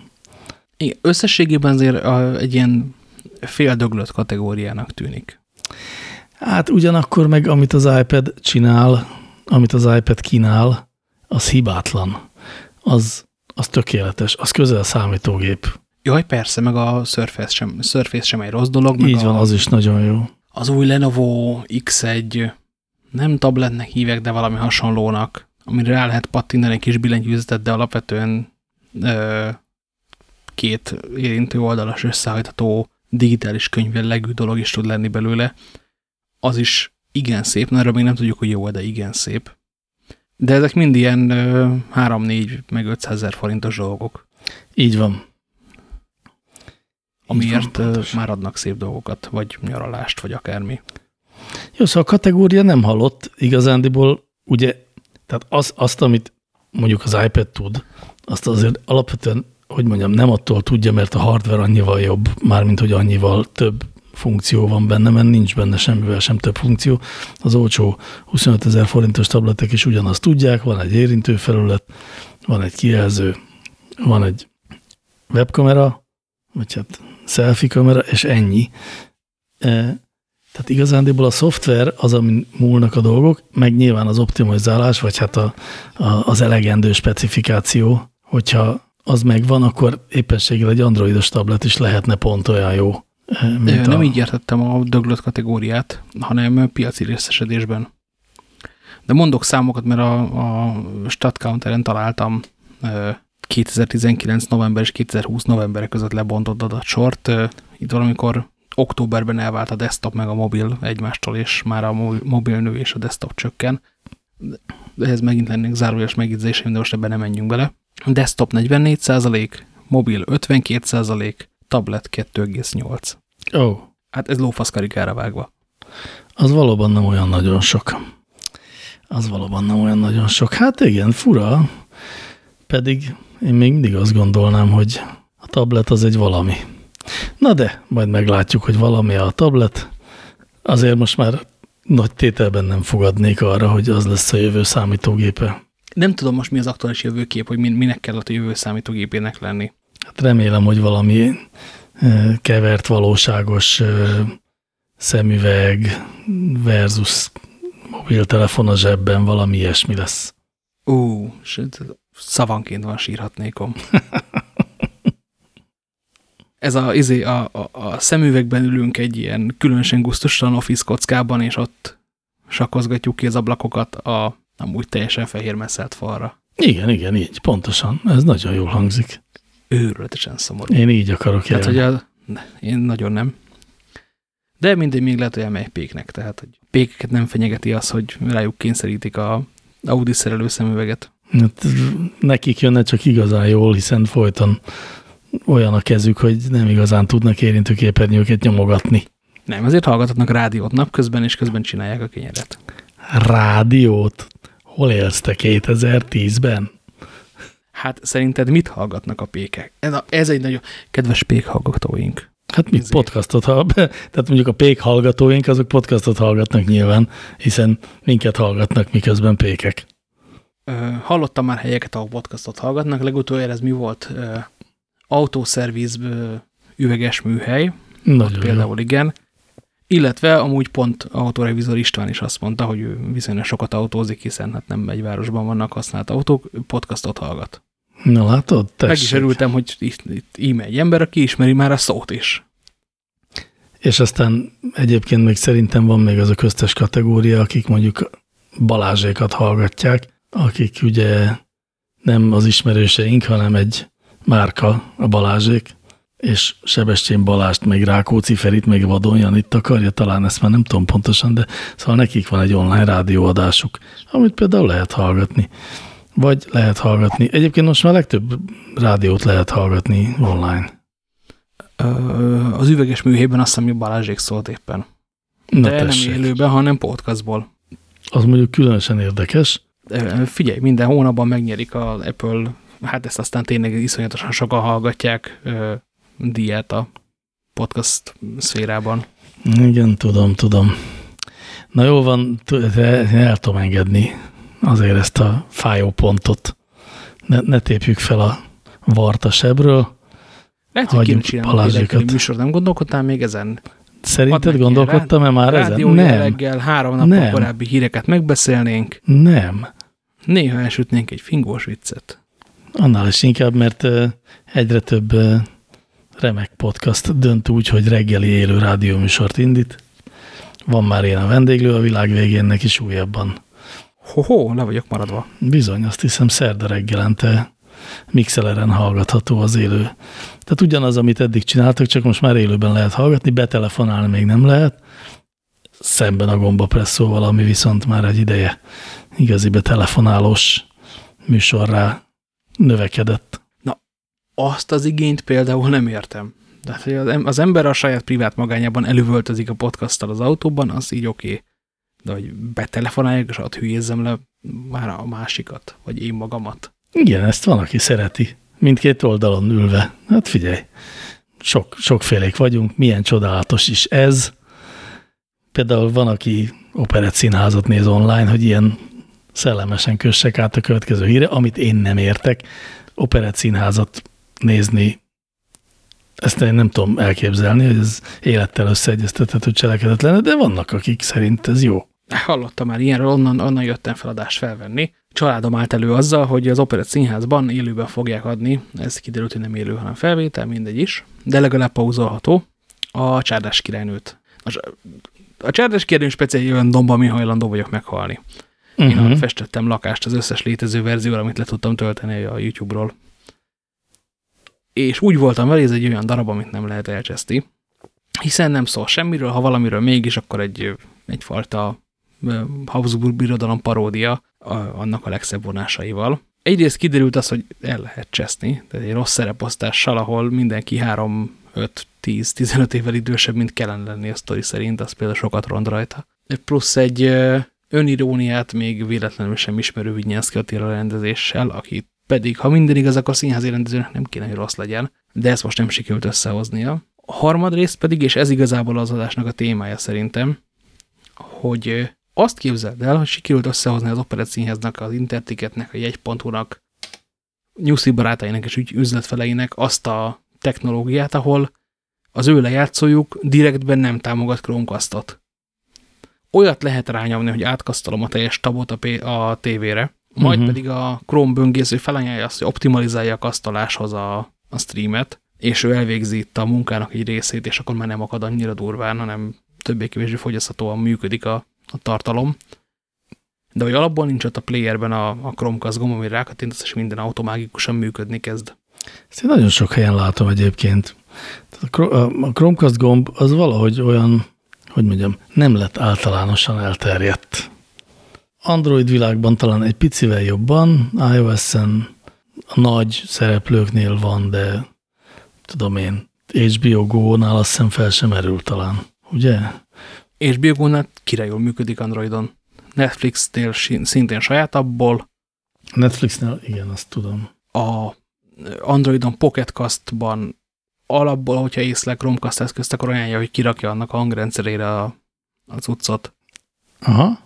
S1: Igen, összességében azért a, egy ilyen féldöglött kategóriának tűnik.
S2: Hát ugyanakkor meg, amit az iPad csinál, amit az iPad kínál, az hibátlan. Az, az tökéletes, az közel számítógép.
S1: Jaj, persze, meg a Surface sem, Surface sem egy rossz dolog. Meg
S2: Így van,
S1: a,
S2: az is nagyon jó.
S1: Az új Lenovo X1, nem tabletnek hívek, de valami hasonlónak, amire rá lehet pattintani egy kis billentyűzetet, de alapvetően ö, két érintő oldalas összehajtható digitális könyvjellegű dolog is tud lenni belőle. Az is igen szép, na erről még nem tudjuk, hogy jó, de igen szép. De ezek mind ilyen 3-4 meg 500 ezer forintos dolgok.
S2: Így van.
S1: Amiért van, már adnak szép dolgokat, vagy nyaralást, vagy akármi.
S2: Jó, szóval a kategória nem halott igazándiból, ugye, tehát az, azt, amit mondjuk az iPad tud, azt azért alapvetően, hogy mondjam, nem attól tudja, mert a hardware annyival jobb, mármint hogy annyival több funkció van benne, mert nincs benne semmivel sem több funkció. Az olcsó 25 ezer forintos tabletek is ugyanazt tudják, van egy érintőfelület, van egy kijelző, van egy webkamera, vagy hát selfie kamera, és ennyi. E, tehát igazándiból a szoftver az, amin múlnak a dolgok, meg nyilván az optimalizálás, vagy hát a, a, az elegendő specifikáció, hogyha az megvan, akkor éppenséggel egy androidos tablet is lehetne pont olyan jó,
S1: mint Nem a... így értettem a döglött kategóriát, hanem piaci részesedésben. De mondok számokat, mert a, a StatCounteren találtam 2019 november és 2020 november között lebontott adatsort. Itt valamikor októberben elvált a desktop meg a mobil egymástól, és már a mobil nő és a desktop csökken. De ehhez megint lennék zárójeles megjegyzéseim, de most ebben nem menjünk bele. Desktop 44%, mobil 52%, tablet 2,8.
S2: Ó. Oh.
S1: Hát ez lófaszkarikára vágva.
S2: Az valóban nem olyan nagyon sok. Az valóban nem olyan nagyon sok. Hát igen, fura. Pedig én még mindig azt gondolnám, hogy a tablet az egy valami. Na de, majd meglátjuk, hogy valami a tablet. Azért most már nagy tételben nem fogadnék arra, hogy az lesz a jövő számítógépe.
S1: Nem tudom most mi az aktuális jövőkép, hogy minek kellett a jövő számítógépének lenni.
S2: Hát remélem, hogy valami kevert valóságos szemüveg versus mobiltelefon a zsebben, valami ilyesmi lesz.
S1: Ú, szavanként van sírhatnékom. Ez a, izé, a, a, a szemüvegben ülünk egy ilyen különösen gusztustalan office kockában, és ott sakkozgatjuk ki az ablakokat a amúgy teljesen fehér messzelt falra.
S2: Igen, igen, így, pontosan. Ez nagyon jól hangzik
S1: őrületesen szomorú.
S2: Én így akarok
S1: hát, hogy a, Én nagyon nem. De mindegy, még lehet, hogy elmegy péknek. Tehát, hogy pékeket nem fenyegeti az, hogy rájuk kényszerítik a Audi szerelő szemüveget.
S2: Hát, nekik jönne csak igazán jól, hiszen folyton olyan a kezük, hogy nem igazán tudnak érintőképernyőket nyomogatni.
S1: Nem, azért hallgatnak rádiót napközben, és közben csinálják a kenyeret.
S2: Rádiót? Hol élsz te 2010-ben?
S1: Hát szerinted mit hallgatnak a pékek? Ez, a, ez egy nagyon kedves pék hallgatóink.
S2: Hát mit Ezért. podcastot hallgat? Tehát mondjuk a pék hallgatóink, azok podcastot hallgatnak nyilván, hiszen minket hallgatnak, miközben pékek.
S1: hallottam már helyeket, ahol podcastot hallgatnak. Legutoljára ez mi volt? Autószerviz üveges műhely. Nagyon például jó. igen. Illetve amúgy pont autorevizor István is azt mondta, hogy ő viszonylag sokat autózik, hiszen hát nem egy városban vannak használt autók, podcastot hallgat.
S2: Na látod? Tessék.
S1: Meg is örültem, hogy itt, itt íme egy ember, aki ismeri már a szót is.
S2: És aztán egyébként még szerintem van még az a köztes kategória, akik mondjuk Balázsékat hallgatják, akik ugye nem az ismerőseink, hanem egy márka, a Balázsék, és Sebestyén Balást, meg Rákóczi Ferit, meg Vadon Janit akarja, talán ezt már nem tudom pontosan, de szóval nekik van egy online rádióadásuk, amit például lehet hallgatni. Vagy lehet hallgatni. Egyébként most már legtöbb rádiót lehet hallgatni online.
S1: Az üveges műhében azt hiszem, hogy Balázsék szólt éppen. De Na nem élőben, hanem podcastból.
S2: Az mondjuk különösen érdekes.
S1: Figyelj, minden hónapban megnyerik az Apple, hát ezt aztán tényleg iszonyatosan sokan hallgatják, diát a podcast szférában.
S2: Igen, tudom, tudom. Na jó van, el tudom engedni azért ezt a fájó pontot. Ne, ne tépjük fel a vart a sebről.
S1: Lehet, hogy kéne csinálni műsor, nem gondolkodtál még ezen?
S2: Szerinted gondolkodtam-e már ezen?
S1: Nem. reggel három nap nem. korábbi híreket megbeszélnénk.
S2: Nem.
S1: Néha elsütnénk egy fingós viccet.
S2: Annál is inkább, mert egyre több remek podcast dönt úgy, hogy reggeli élő rádióműsort indít. Van már ilyen a vendéglő, a világ végén neki is újabban.
S1: Ho-ho, le vagyok maradva.
S2: Bizony, azt hiszem szerda reggelente mixeleren hallgatható az élő. Tehát ugyanaz, amit eddig csináltak, csak most már élőben lehet hallgatni, betelefonálni még nem lehet, szemben a gombapresszóval, ami viszont már egy ideje igazi betelefonálós műsorrá növekedett.
S1: Na, azt az igényt például nem értem. De hogy az ember a saját privát magányában elővöltözik a podcasttal az autóban, az így oké. Okay. De hogy betelefonálják, és ott hülyézzem le már a másikat, vagy én magamat.
S2: Igen, ezt van, aki szereti. Mindkét oldalon ülve. Hát figyelj, sok, sokfélék vagyunk, milyen csodálatos is ez. Például van, aki operett színházat néz online, hogy ilyen szellemesen kössek át a következő híre, amit én nem értek. Operett színházat nézni, ezt én nem tudom elképzelni, hogy ez élettel összeegyeztethető cselekedet lenne, de vannak, akik szerint ez jó.
S1: Hallottam már ilyenről, onnan, onnan jöttem feladást felvenni. Családom állt elő azzal, hogy az Operett Színházban élőben fogják adni, ez kiderült, hogy nem élő, hanem felvétel, mindegy is, de legalább pauzolható, a Csárdás királynőt. A Csárdás királynő speciális olyan domba, ami hajlandó vagyok meghalni. Uh -huh. Én mhm. festettem lakást az összes létező verzióra, amit le tudtam tölteni a YouTube-ról. És úgy voltam vele, ez egy olyan darab, amit nem lehet elcseszti, hiszen nem szól semmiről, ha valamiről mégis, akkor egy, egyfajta Habsburg birodalom paródia a, annak a legszebb vonásaival. Egyrészt kiderült az, hogy el lehet cseszni, tehát egy rossz szereposztással, ahol mindenki 3, 5, 10, 15 évvel idősebb, mint kellene lenni a sztori szerint, az például sokat rond rajta. Plusz egy öniróniát még véletlenül sem ismerő Vinyánszki Attila rendezéssel, aki pedig, ha minden igaz, akkor színházi rendezőnek nem kéne, hogy rossz legyen, de ezt most nem sikerült összehoznia. A harmadrészt pedig, és ez igazából az adásnak a témája szerintem, hogy azt képzeld el, hogy sikerült összehozni az Operett Színháznak, az Interticketnek, a jegy.hu-nak, nyuszi barátainak és üzletfeleinek azt a technológiát, ahol az ő lejátszójuk direktben nem támogat Chromecastot. Olyat lehet rányomni, hogy átkasztalom a teljes tabot a, a tévére, majd uh mhm. -huh. pedig a Chrome böngésző felajánlja azt, hogy optimalizálja a kasztaláshoz a, a streamet, és ő elvégzi itt a munkának egy részét, és akkor már nem akad annyira durván, hanem többé-kevésbé fogyaszthatóan működik a, a tartalom. De hogy alapból nincs ott a playerben a, a Chromecast gomb, ami rákattintasz, és minden automágikusan működni kezd.
S2: Ezt én nagyon sok helyen látom egyébként. A Chromecast gomb az valahogy olyan, hogy mondjam, nem lett általánosan elterjedt. Android világban talán egy picivel jobban, iOS-en a nagy szereplőknél van, de tudom én, HBO Go-nál azt hiszem fel sem erül talán, ugye?
S1: HBO Go-nál királyul működik Androidon. Netflix-nél szintén saját abból.
S2: Netflixnél igen, azt tudom.
S1: A Androidon Pocketcast-ban alapból, hogyha észlek Chromecast eszközt, akkor ajánlja, hogy kirakja annak a hangrendszerére a, az utcot.
S2: Aha.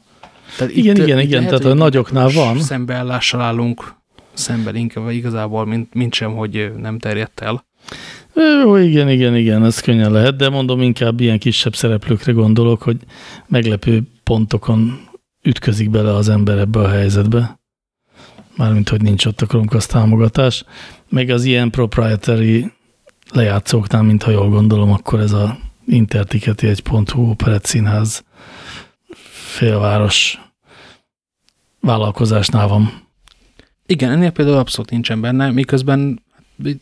S2: Tehát igen, itt, igen, itt igen, lehet, tehát a nagyoknál van.
S1: Szembeállással állunk szemben inkább igazából, mint, mint sem, hogy nem terjedt el.
S2: Jó, igen, igen, igen, ez könnyen lehet, de mondom, inkább ilyen kisebb szereplőkre gondolok, hogy meglepő pontokon ütközik bele az ember ebbe a helyzetbe. Mármint, hogy nincs ott a Chromecast támogatás. Meg az ilyen proprietary lejátszóknál, mintha jól gondolom, akkor ez a intertiketi egy pontú operett színház félváros vállalkozásnál van.
S1: Igen, ennél például abszolút nincsen benne, miközben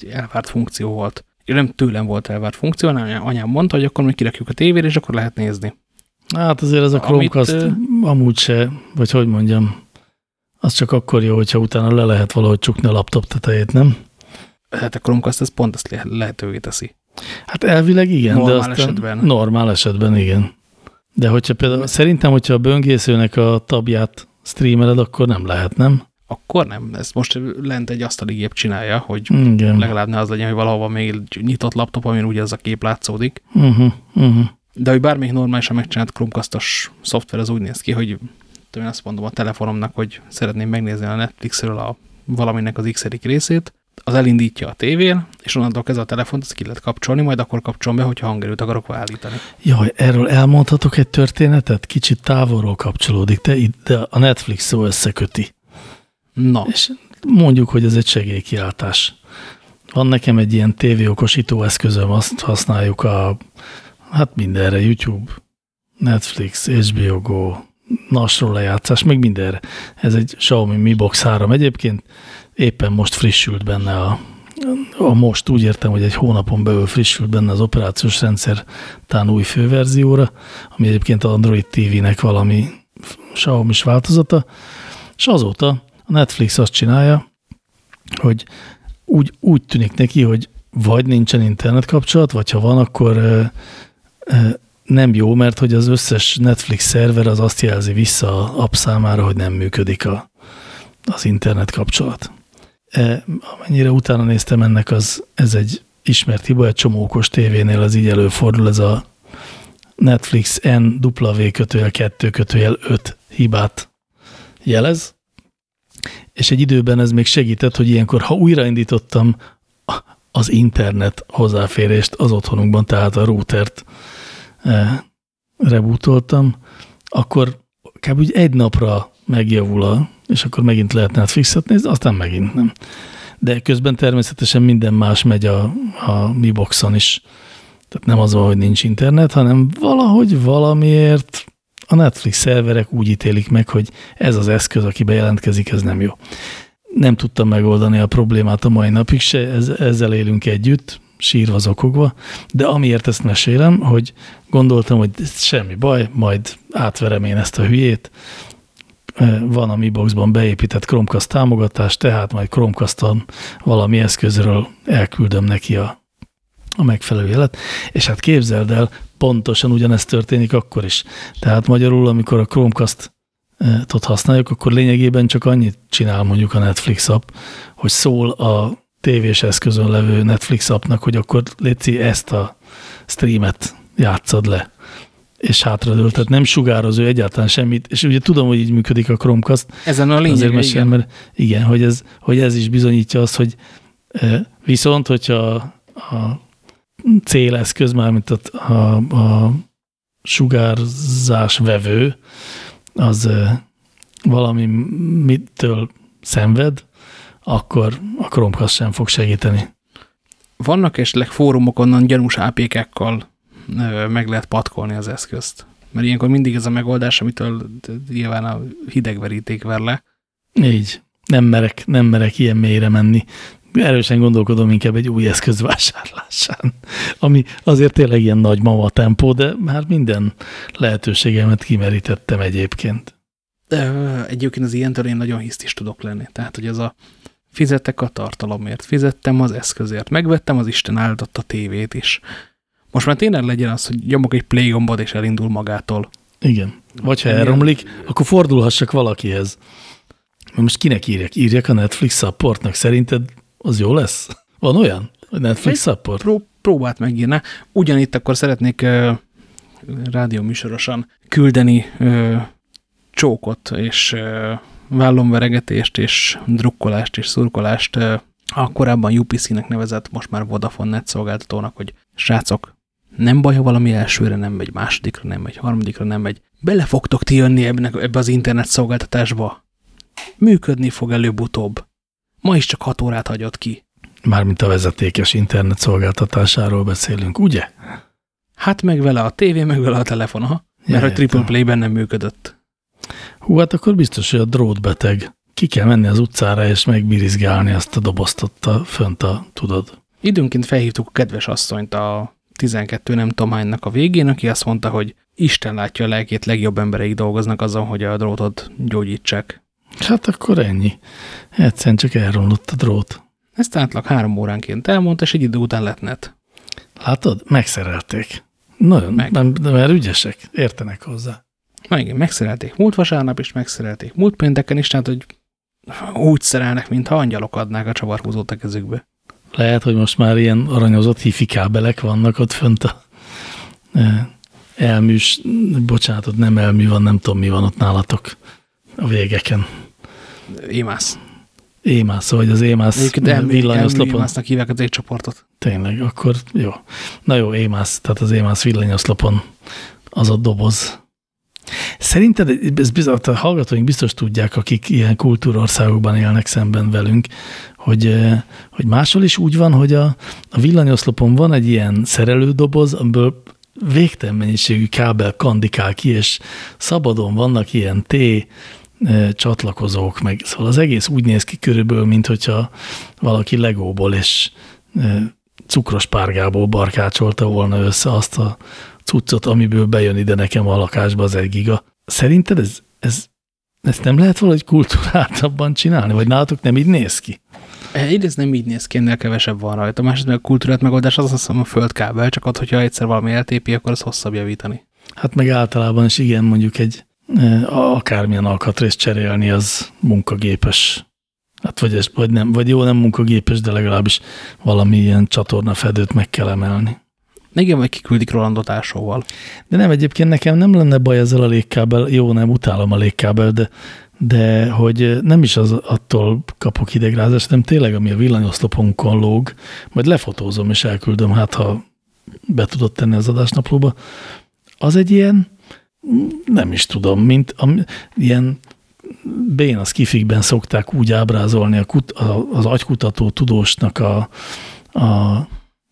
S1: elvárt funkció volt. Én nem tőlem volt elvárt funkció, hanem anyám mondta, hogy akkor még kirakjuk a tévére, és akkor lehet nézni.
S2: Hát azért ez a Chromecast Amit, amúgy se, vagy hogy mondjam, az csak akkor jó, hogyha utána le lehet valahogy csukni a laptop tetejét, nem?
S1: Hát a Chromecast ez pont ezt lehetővé teszi.
S2: Hát elvileg igen, normál de aztán esetben. normál esetben igen. De hogyha például, szerintem, hogyha a böngészőnek a tabját streameled, akkor nem lehet, nem?
S1: Akkor nem. Ez most lent egy asztali gép csinálja, hogy Igen. legalább ne az legyen, hogy valahova még nyitott laptop, amin ugye az a kép látszódik. Uh -huh, uh -huh. De hogy bármelyik normálisan megcsinált Chromecast-os szoftver, az úgy néz ki, hogy én azt mondom a telefonomnak, hogy szeretném megnézni a Netflixről a valaminek az x részét, az elindítja a tévén, és onnantól kezdve a telefont ki lehet kapcsolni, majd akkor kapcsolom be, hogyha hangerőt akarok állítani.
S2: Jaj, erről elmondhatok egy történetet? Kicsit távolról kapcsolódik, de, de a Netflix szó összeköti.
S1: Na.
S2: És mondjuk, hogy ez egy segélykiáltás. Van nekem egy ilyen tévéokosító eszközöm, azt használjuk a, hát mindenre, YouTube, Netflix, HBO Go, nasról lejátszás, meg mindenre. Ez egy Xiaomi Mi Box 3 egyébként, éppen most frissült benne a, a most úgy értem, hogy egy hónapon belül frissült benne az operációs rendszer tán új főverzióra, ami egyébként Android TV-nek valami xiaomi változata, és azóta a Netflix azt csinálja, hogy úgy, úgy tűnik neki, hogy vagy nincsen internet kapcsolat, vagy ha van, akkor ö, ö, nem jó, mert hogy az összes Netflix szerver az azt jelzi vissza a app számára, hogy nem működik a, az internet kapcsolat. Amennyire utána néztem ennek, az, ez egy ismert hiba, egy csomó okos tévénél az így előfordul, ez a Netflix NW kötőjel 2 kötőjel 5 hibát jelez, és egy időben ez még segített, hogy ilyenkor, ha újraindítottam az internet hozzáférést az otthonunkban, tehát a routert e, rebootoltam, akkor kb. egy napra megjavul a, és akkor megint lehet Netflixet nézni, aztán megint nem. De közben természetesen minden más megy a, a Mi Boxon is. Tehát nem az hogy nincs internet, hanem valahogy valamiért a Netflix szerverek úgy ítélik meg, hogy ez az eszköz, aki bejelentkezik, ez nem jó. Nem tudtam megoldani a problémát a mai napig se, ezzel élünk együtt, sírva zokogva, de amiért ezt mesélem, hogy gondoltam, hogy semmi baj, majd átverem én ezt a hülyét, van a Mi Boxban beépített Chromecast támogatás, tehát majd Chromecast-on valami eszközről elküldöm neki a, a megfelelő jelet, és hát képzeld el, pontosan ugyanezt történik akkor is. Tehát magyarul, amikor a Chromecast-ot használjuk, akkor lényegében csak annyit csinál mondjuk a Netflix app, hogy szól a tévés eszközön levő Netflix appnak, hogy akkor létszi ezt a streamet játszad le és hátradől, tehát nem sugároz ő egyáltalán semmit, és ugye tudom, hogy így működik a Chromecast.
S1: Ezen a lényeg,
S2: mesélem, igen. Mert igen, hogy ez, hogy ez is bizonyítja azt, hogy viszont, hogyha a céleszköz, mármint a, a, a sugárzás vevő, az valami mitől szenved, akkor a Chromecast sem fog segíteni.
S1: Vannak esetleg fórumok onnan gyanús APK-kkal meg lehet patkolni az eszközt. Mert ilyenkor mindig ez a megoldás, amitől nyilván a hidegveríték ver le.
S2: Így. Nem merek, nem merek ilyen mélyre menni. Erősen gondolkodom inkább egy új eszköz vásárlásán, ami azért tényleg ilyen nagy mama tempó, de már minden lehetőségemet kimerítettem egyébként.
S1: De, egyébként az ilyentől én nagyon hiszt is tudok lenni. Tehát, hogy az a fizettek a tartalomért, fizettem az eszközért, megvettem az Isten áldott a tévét is. Most már tényleg legyen az, hogy nyomok egy play gombot, és elindul magától.
S2: Igen. Vagy ha elromlik, akkor fordulhassak valakihez. Most kinek írjak? Írjak a Netflix supportnak. Szerinted az jó lesz? Van olyan? A Netflix support?
S1: Pró próbált megírni. Ugyanitt akkor szeretnék uh, rádióműsorosan küldeni uh, csókot, és uh, vállomveregetést, és drukkolást, és szurkolást uh, a korábban UPC-nek nevezett, most már Vodafone net szolgáltatónak, hogy srácok, nem baj, ha valami elsőre nem megy, másodikra nem megy, harmadikra nem megy. Bele fogtok ti jönni ebbe, ebbe az internet szolgáltatásba. Működni fog előbb-utóbb. Ma is csak hat órát hagyott ki.
S2: Mármint a vezetékes internet szolgáltatásáról beszélünk, ugye?
S1: Hát meg vele a tévé, meg vele a telefon, ha? Mert a Triple Play-ben nem működött.
S2: Hú, hát akkor biztos, hogy a drótbeteg. Ki kell menni az utcára, és megbirizgálni azt a dobozt ott a, fönt a, tudod.
S1: Időnként felhívtuk a kedves asszonyt a 12 nem tudom hánynak a végén, aki azt mondta, hogy Isten látja a lelkét, legjobb embereik dolgoznak azon, hogy a drótot gyógyítsák.
S2: Hát akkor ennyi. Egyszerűen csak elromlott a drót.
S1: Ezt átlag három óránként elmondta, és egy idő után lett net.
S2: Látod? Megszerelték. Nagyon, Meg. nem, de mert ügyesek, értenek hozzá.
S1: Na igen, megszerelték múlt vasárnap is, megszerelték múlt pénteken is, tehát hogy úgy szerelnek, mintha angyalok adnák a csavarhúzót a kezükbe.
S2: Lehet, hogy most már ilyen aranyozott hifi kábelek vannak ott fönt a e, elműs, bocsánat, ott nem elmű van, nem tudom mi van ott nálatok a végeken.
S1: Émász.
S2: Émász, vagy az émász
S1: villanyoszlopon. Émásznak hívják az csoportot.
S2: Tényleg, akkor jó. Na jó, émász, tehát az émász villanyoszlopon az a doboz. Szerinted, ez bizony, a hallgatóink biztos tudják, akik ilyen kultúrországokban élnek szemben velünk, hogy, hogy máshol is úgy van, hogy a, a villanyoszlopon van egy ilyen szerelődoboz, amiből végtelen mennyiségű kábel kandikál ki, és szabadon vannak ilyen T csatlakozók, meg. Szóval az egész úgy néz ki körülbelül, mint hogyha valaki legóból és cukros párgából barkácsolta volna össze azt a cuccot, amiből bejön ide nekem a lakásba az egy giga. Szerinted ez, ez, ezt nem lehet valahogy kultúráltabban csinálni? Vagy nálatok nem így néz ki?
S1: Egyrészt nem így néz ki, ennél kevesebb van rajta. Másrészt meg a kultúrát megoldás az azt hiszem a földkábel, csak ott, hogyha egyszer valami eltépi, akkor az hosszabb javítani.
S2: Hát meg általában is igen, mondjuk egy akármilyen alkatrészt cserélni, az munkagépes. Hát vagy, ez, vagy, nem, vagy jó, nem munkagépes, de legalábbis valami ilyen csatornafedőt meg kell emelni.
S1: Igen, vagy kiküldik Rolandot ásóval.
S2: De nem, egyébként nekem nem lenne baj ezzel a légkábel, jó, nem utálom a légkábel, de, de hogy nem is az attól kapok idegrázást, nem tényleg, ami a villanyoszlopunkon lóg, majd lefotózom és elküldöm, hát ha be tudod tenni az adásnaplóba, az egy ilyen, nem is tudom, mint a, ilyen béna skifikben szokták úgy ábrázolni a kut, a, az agykutató tudósnak a, a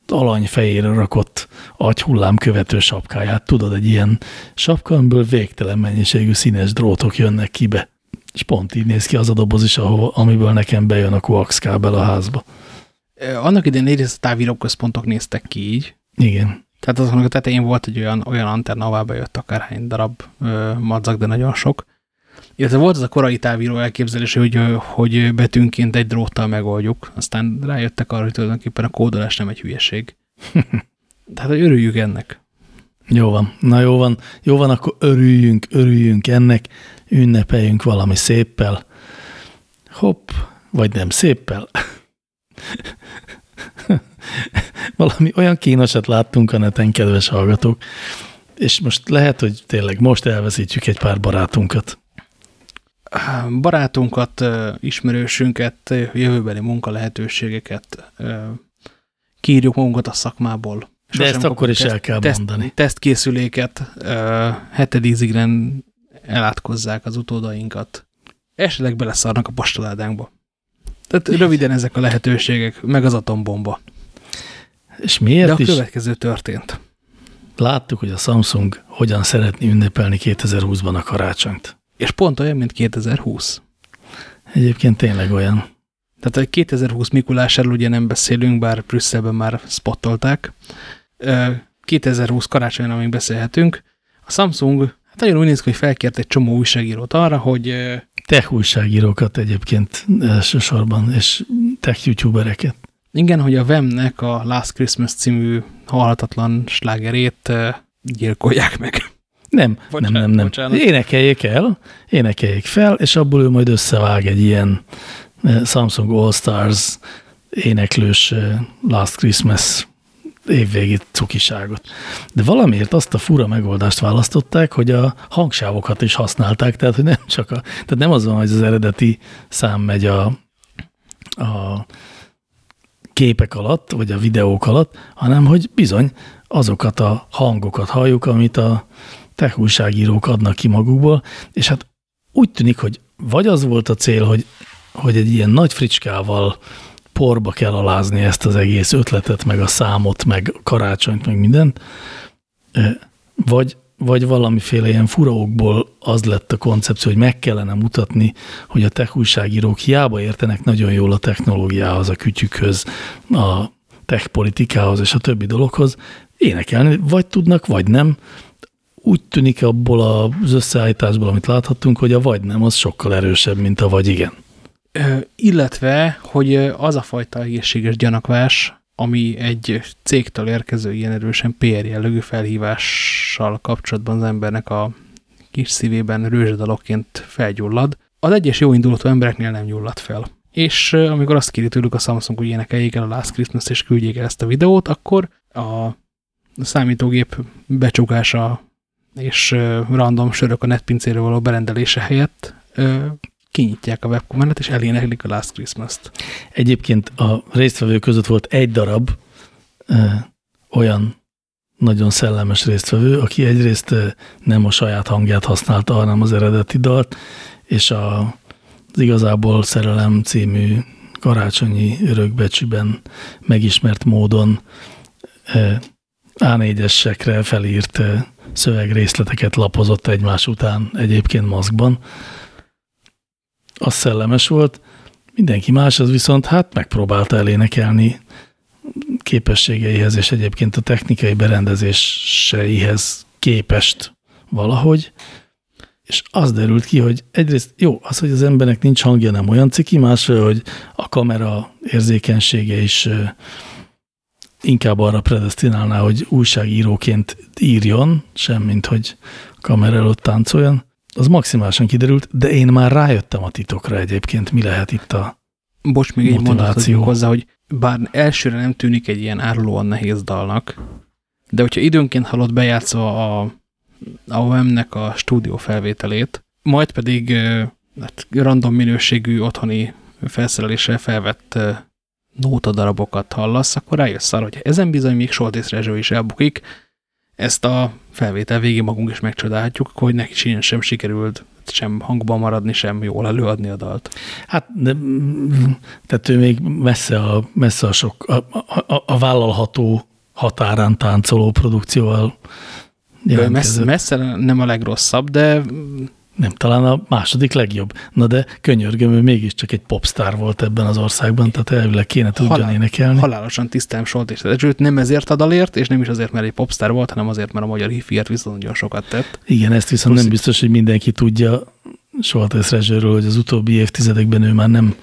S2: alany fejére rakott agyhullám követő sapkáját. Tudod, egy ilyen sapka, amiből végtelen mennyiségű színes drótok jönnek kibe. És pont így néz ki az a doboz is, ahova, amiből nekem bejön a coax kábel a házba.
S1: Annak idén egyrészt a távíróközpontok néztek ki így.
S2: Igen.
S1: Tehát azon a tetején volt egy olyan, olyan antenna, ahová bejött akárhány darab ö, madzag, de nagyon sok. Illetve volt az a korai távíró elképzelés, hogy, hogy betűnként egy dróttal megoldjuk, aztán rájöttek arra, hogy tulajdonképpen a kódolás nem egy hülyeség. Tehát, hogy örüljük ennek.
S2: Jó van, na jó van, jó van, akkor örüljünk, örüljünk ennek, ünnepeljünk valami széppel. Hopp, vagy nem széppel. valami olyan kínosat láttunk a neten, kedves hallgatók, és most lehet, hogy tényleg most elveszítjük egy pár barátunkat
S1: barátunkat, ismerősünket, jövőbeli munkalehetőségeket, kírjuk magunkat a szakmából.
S2: De ezt akkor is teszt, el kell teszt, mondani.
S1: Tesztkészüléket hetedízigren elátkozzák az utódainkat. Esetleg beleszarnak a postaládánkba. Tehát röviden ezek a lehetőségek, meg az atombomba.
S2: És miért
S1: De a
S2: is?
S1: következő történt.
S2: Láttuk, hogy a Samsung hogyan szeretné ünnepelni 2020-ban a karácsonyt.
S1: És pont olyan, mint 2020.
S2: Egyébként tényleg olyan.
S1: Tehát a 2020 Mikulásáról ugye nem beszélünk, bár Brüsszelben már spottolták. 2020 karácsonyon, amíg beszélhetünk. A Samsung, hát nagyon úgy néz ki, hogy felkért egy csomó újságírót arra, hogy...
S2: Tech újságírókat egyébként elsősorban, és tech youtubereket.
S1: Igen, hogy a Vemnek a Last Christmas című halhatatlan slágerét gyilkolják meg.
S2: Nem, bocsánat, nem, nem, nem. Bocsánat. Énekeljék el, énekeljék fel, és abból ő majd összevág egy ilyen eh, Samsung All Stars éneklős eh, Last Christmas évvégi cukiságot. De valamiért azt a fura megoldást választották, hogy a hangsávokat is használták, tehát hogy nem csak a, tehát nem az van, hogy az eredeti szám megy a, a képek alatt, vagy a videók alatt, hanem hogy bizony azokat a hangokat halljuk, amit a tech újságírók adnak ki magukból, és hát úgy tűnik, hogy vagy az volt a cél, hogy, hogy egy ilyen nagy fricskával porba kell alázni ezt az egész ötletet, meg a számot, meg karácsonyt, meg mindent, vagy, vagy valamiféle ilyen furaokból az lett a koncepció, hogy meg kellene mutatni, hogy a tech újságírók hiába értenek nagyon jól a technológiához, a kütyükhöz, a tech politikához és a többi dologhoz, énekelni vagy tudnak, vagy nem, úgy tűnik abból az összeállításból, amit láthattunk, hogy a vagy nem, az sokkal erősebb, mint a vagy igen.
S1: Ö, illetve, hogy az a fajta egészséges gyanakvás, ami egy cégtől érkező ilyen erősen PR jellegű felhívással kapcsolatban az embernek a kis szívében rőzsedalokként felgyullad, az egyes jó indulatú embereknél nem gyullad fel. És amikor azt kéri tőlük a Samsung, hogy énekeljék el a Last Christmas és küldjék el ezt a videót, akkor a számítógép becsukása és random sörök a netpincéről való berendelése helyett kinyitják a webkommendet, és eléneklik a Last Christmas-t.
S2: Egyébként a résztvevők között volt egy darab ö, olyan nagyon szellemes résztvevő, aki egyrészt nem a saját hangját használta, hanem az eredeti dalt, és a, az igazából Szerelem című karácsonyi örökbecsűben megismert módon A4-esekre felírt szövegrészleteket lapozott egymás után egyébként maszkban. Az szellemes volt, mindenki más az viszont hát megpróbálta elénekelni képességeihez és egyébként a technikai berendezéseihez képest valahogy, és az derült ki, hogy egyrészt jó, az, hogy az embernek nincs hangja, nem olyan ciki, másfél, hogy a kamera érzékenysége is inkább arra predestinálná, hogy újságíróként írjon, semmint, hogy kamera előtt táncoljon. Az maximálisan kiderült, de én már rájöttem a titokra egyébként, mi lehet itt a
S1: Bocs, még egy mondat hozzá, hogy bár elsőre nem tűnik egy ilyen árulóan nehéz dalnak, de hogyha időnként hallott bejátszva a, a OM-nek a stúdió felvételét, majd pedig hát, random minőségű otthoni felszereléssel felvett nótadarabokat hallasz, akkor rájössz arra, hogy ezen bizony még Soltész Rezső is elbukik. Ezt a felvétel végén magunk is megcsodálhatjuk, hogy neki sem sikerült sem hangban maradni, sem jól előadni a dalt.
S2: Hát, de, tehát ő még messze a, messze a sok, a, a, a vállalható határán táncoló produkcióval
S1: messze, messze nem a legrosszabb, de
S2: nem, talán a második legjobb. Na de könyörgöm, ő mégiscsak egy popstar volt ebben az országban, tehát elvileg kéne tudjon Halál, énekelni.
S1: Halálosan tisztelem Solt és Sőt, nem ezért a dalért, és nem is azért, mert egy popstar volt, hanem azért, mert a magyar hifiért viszont nagyon sokat tett.
S2: Igen, ezt viszont Plusz... nem biztos, hogy mindenki tudja Soltész Rezsőről, hogy az utóbbi évtizedekben ő már nem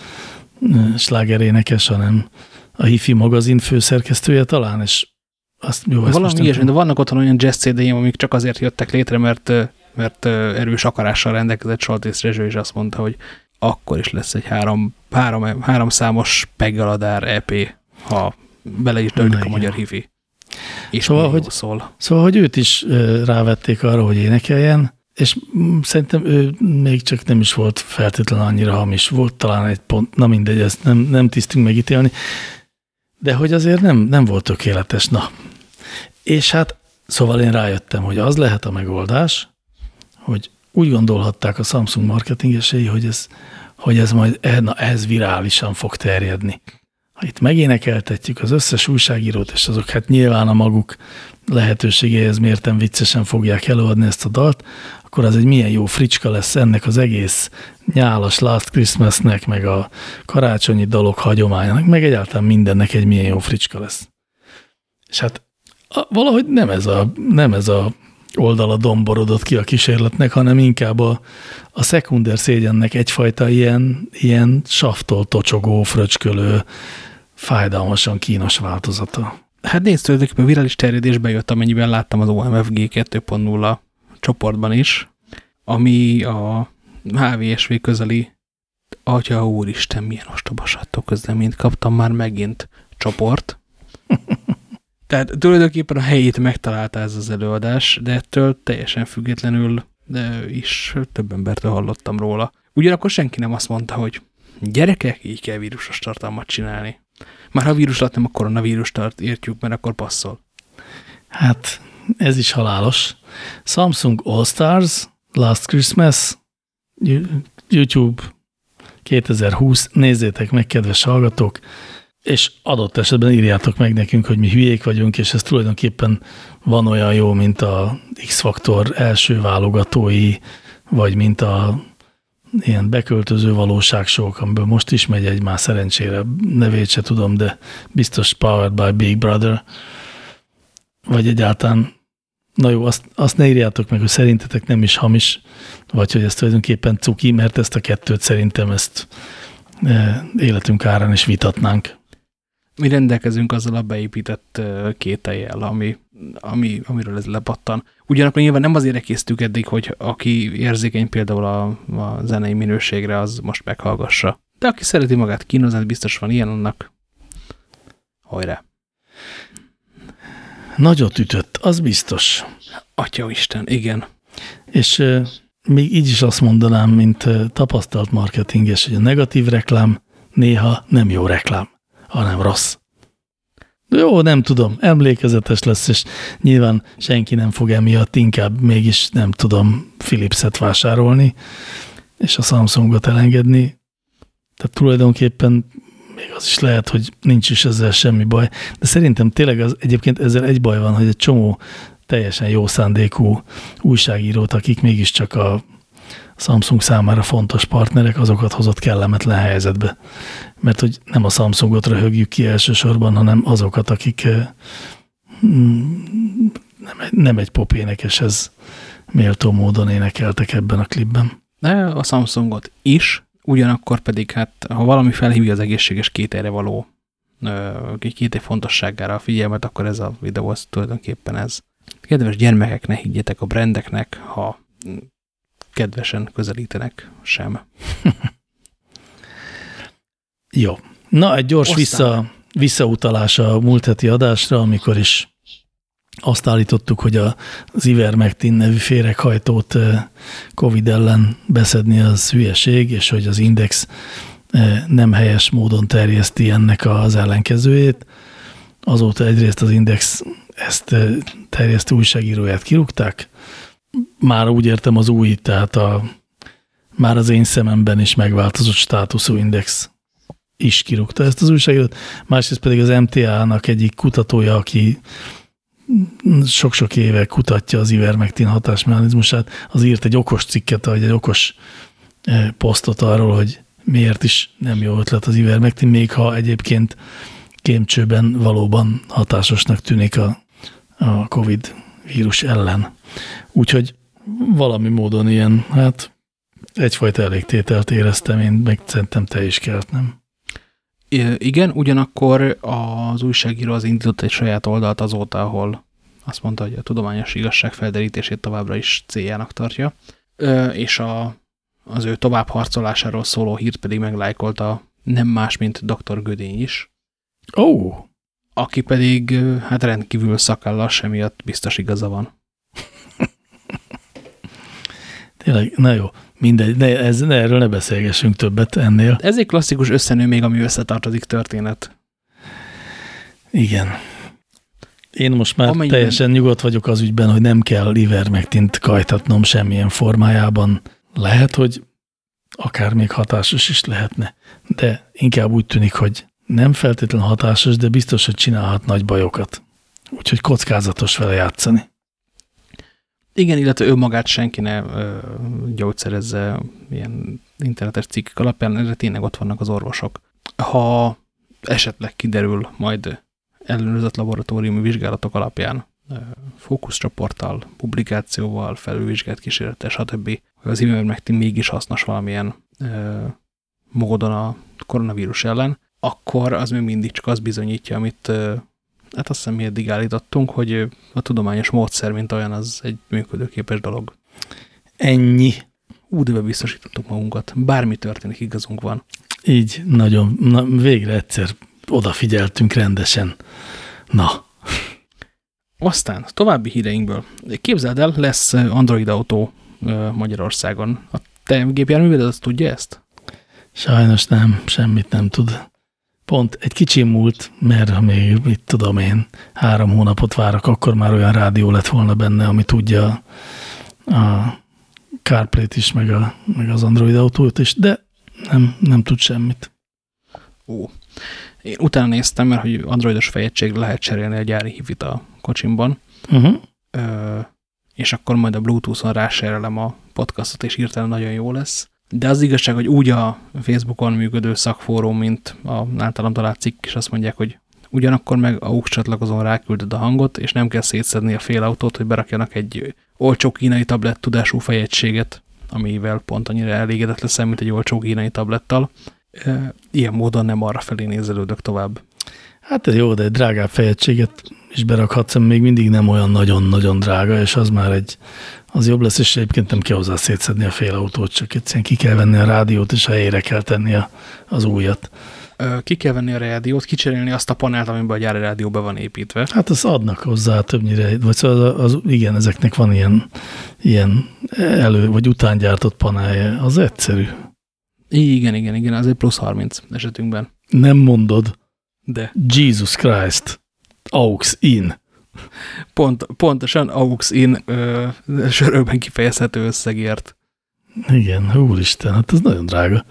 S2: slágerénekes, hanem a hifi magazin főszerkesztője talán, és azt jó,
S1: Valami ilyesmi, de vannak otthon olyan jazz cd amik csak azért jöttek létre, mert mert erős akarással rendelkezett Soltész Rezső, és azt mondta, hogy akkor is lesz egy három, három, három számos Peggaladár EP, ha bele is döntök a magyar hifi. És
S2: szóval, hogy, szól. Szóval, hogy őt is rávették arra, hogy énekeljen, és szerintem ő még csak nem is volt feltétlenül annyira hamis. Volt talán egy pont, na mindegy, ezt nem, nem tisztünk megítélni, de hogy azért nem, nem volt tökéletes, na. És hát, szóval én rájöttem, hogy az lehet a megoldás, hogy úgy gondolhatták a Samsung marketingesei, hogy ez, hogy ez majd eh, na, ez virálisan fog terjedni. Ha itt megénekeltetjük az összes újságírót, és azok hát nyilván a maguk lehetőségéhez mérten viccesen fogják előadni ezt a dalt, akkor az egy milyen jó fricska lesz ennek az egész nyálas Last Christmasnek, meg a karácsonyi dalok hagyományának, meg egyáltalán mindennek egy milyen jó fricska lesz. És hát valahogy nem ez a, nem ez a oldala domborodott ki a kísérletnek, hanem inkább a, a szekunder szégyennek egyfajta ilyen, ilyen saftól tocsogó, fröcskölő, fájdalmasan kínos változata.
S1: Hát nézd, tulajdonképpen virális terjedésbe jött, amennyiben láttam az OMFG 2.0 csoportban is, ami a HVSV közeli Atya úristen, milyen ostoba közleményt kaptam már megint csoport. Tehát tulajdonképpen a helyét megtalálta ez az előadás, de ettől teljesen függetlenül de is több embertől hallottam róla. Ugyanakkor senki nem azt mondta, hogy gyerekek, így kell vírusos tartalmat csinálni. Már ha vírus alatt nem a koronavírus tart, értjük, mert akkor passzol.
S2: Hát, ez is halálos. Samsung All Stars, Last Christmas, YouTube 2020, nézzétek meg, kedves hallgatók, és adott esetben írjátok meg nekünk, hogy mi hülyék vagyunk, és ez tulajdonképpen van olyan jó, mint a X-faktor első válogatói, vagy mint a ilyen beköltöző valóságsók, amiből most is megy egy, már szerencsére nevét se tudom, de biztos Powered by Big Brother, vagy egyáltalán, na jó, azt, azt ne írjátok meg, hogy szerintetek nem is hamis, vagy hogy ez tulajdonképpen cuki, mert ezt a kettőt szerintem ezt eh, életünk árán is vitatnánk
S1: mi rendelkezünk azzal a beépített kételjel, ami, ami, amiről ez lepattan. Ugyanakkor nyilván nem azért késztük eddig, hogy aki érzékeny például a, a zenei minőségre, az most meghallgassa. De aki szereti magát kínozni, biztos van ilyen annak. Hajrá!
S2: Nagyot ütött, az biztos.
S1: Atya Isten, igen.
S2: És euh, még így is azt mondanám, mint euh, tapasztalt marketinges, hogy a negatív reklám néha nem jó reklám hanem rossz. Jó, nem tudom, emlékezetes lesz, és nyilván senki nem fog emiatt inkább mégis, nem tudom, Philips-et vásárolni, és a Samsungot elengedni. Tehát tulajdonképpen még az is lehet, hogy nincs is ezzel semmi baj. De szerintem tényleg az, egyébként ezzel egy baj van, hogy egy csomó teljesen jó szándékú újságírót, akik mégiscsak a Samsung számára fontos partnerek, azokat hozott kellemetlen helyzetbe. Mert hogy nem a Samsungot röhögjük ki elsősorban, hanem azokat, akik eh, nem egy, nem egy pop énekeshez méltó módon énekeltek ebben a klipben.
S1: De a Samsungot is, ugyanakkor pedig hát, ha valami felhívja az egészséges kételre való két fontosságára a figyelmet, akkor ez a videó az tulajdonképpen ez. Kedves gyermekek, ne higgyetek a brendeknek, ha kedvesen közelítenek sem.
S2: Jó. Na, egy gyors vissza, visszautalás a múlt heti adásra, amikor is azt állítottuk, hogy az Ivermectin nevű féreghajtót Covid ellen beszedni az hülyeség, és hogy az Index nem helyes módon terjeszti ennek az ellenkezőjét. Azóta egyrészt az Index ezt terjesztő újságíróját kirúgták, már úgy értem az új, tehát a, már az én szememben is megváltozott státuszú index is kirúgta ezt az újságírót, másrészt pedig az MTA-nak egyik kutatója, aki sok-sok éve kutatja az ivermectin hatásmechanizmusát, az írt egy okos cikket, vagy egy okos e, posztot arról, hogy miért is nem jó ötlet az ivermectin, még ha egyébként kémcsőben valóban hatásosnak tűnik a, a COVID vírus ellen. Úgyhogy valami módon ilyen, hát egyfajta elégtételt éreztem én, meg szerintem te is kelt, nem?
S1: Igen, ugyanakkor az újságíró az indított egy saját oldalt azóta, ahol azt mondta, hogy a tudományos igazság felderítését továbbra is céljának tartja, és a, az ő tovább harcolásáról szóló hírt pedig meglájkolta nem más, mint dr. Gödény is.
S2: Ó! Oh.
S1: Aki pedig hát rendkívül szakállas, emiatt biztos igaza van.
S2: Tényleg, na jó, mindegy, ne, ez, ne, erről ne beszélgessünk többet ennél.
S1: Ez egy klasszikus összenő még, ami összetartozik történet.
S2: Igen. Én most már Amennyiben... teljesen nyugodt vagyok az ügyben, hogy nem kell ivermectint kajtatnom semmilyen formájában. Lehet, hogy akár még hatásos is lehetne, de inkább úgy tűnik, hogy nem feltétlenül hatásos, de biztos, hogy csinálhat nagy bajokat. Úgyhogy kockázatos vele játszani.
S1: Igen, illetve ő magát senki ne ö, gyógyszerezze ilyen internetes cikkek alapján, erre tényleg ott vannak az orvosok. Ha esetleg kiderül majd ellenőrzött laboratóriumi vizsgálatok alapján ö, fókuszcsoporttal, publikációval, felülvizsgált kísérletes, stb., hogy az ivermectin mégis hasznos valamilyen ö, módon a koronavírus ellen, akkor az még mindig csak az bizonyítja, amit hát azt hiszem mi eddig állítottunk, hogy a tudományos módszer, mint olyan, az egy működőképes dolog.
S2: Ennyi.
S1: Ú, de biztosítottuk magunkat. Bármi történik, igazunk van.
S2: Így, nagyon. Na, végre egyszer odafigyeltünk rendesen. Na.
S1: Aztán további híreinkből. Képzeld el, lesz Android autó Magyarországon. A te gépjárműved azt tudja ezt?
S2: Sajnos nem, semmit nem tud. Pont egy kicsi múlt, mert még, mit tudom én, három hónapot várok, akkor már olyan rádió lett volna benne, ami tudja a CarPlay-t is, meg, a, meg az Android autót is, de nem, nem tud semmit.
S1: Ó, én utána néztem, mert hogy androidos fejegységre lehet cserélni a gyári hívit a kocsimban, uh -huh. Ö, és akkor majd a Bluetooth-on ráserelem a podcastot, és hirtelen nagyon jó lesz. De az igazság, hogy úgy a Facebookon működő szakfórum, mint a általam talált cikk is azt mondják, hogy ugyanakkor meg a UX csatlakozón ráküldöd a hangot, és nem kell szétszedni a fél autót, hogy berakjanak egy olcsó kínai tablet tudású fejegységet, amivel pont annyira elégedett leszel, mint egy olcsó kínai tablettal. Ilyen módon nem arra felé nézelődök tovább.
S2: Hát ez jó, de egy drágább fejegységet is berakhatsz, még mindig nem olyan nagyon-nagyon drága, és az már egy az jobb lesz, és egyébként nem kell hozzá szétszedni a fél autót, csak egyszerűen ki kell venni a rádiót, és helyére kell tenni a, az újat.
S1: Ki kell venni a rádiót, kicserélni azt a panelt, amiben a gyári rádió be van építve.
S2: Hát az adnak hozzá többnyire, vagy szóval az, az, igen, ezeknek van ilyen, ilyen elő, vagy utángyártott panelje, az egyszerű.
S1: Igen, igen, igen, az egy plusz 30 esetünkben.
S2: Nem mondod.
S1: De.
S2: Jesus Christ. AUX in.
S1: Pont, pontosan AUX in ö, sörökben kifejezhető összegért.
S2: Igen, úristen, hát ez nagyon drága.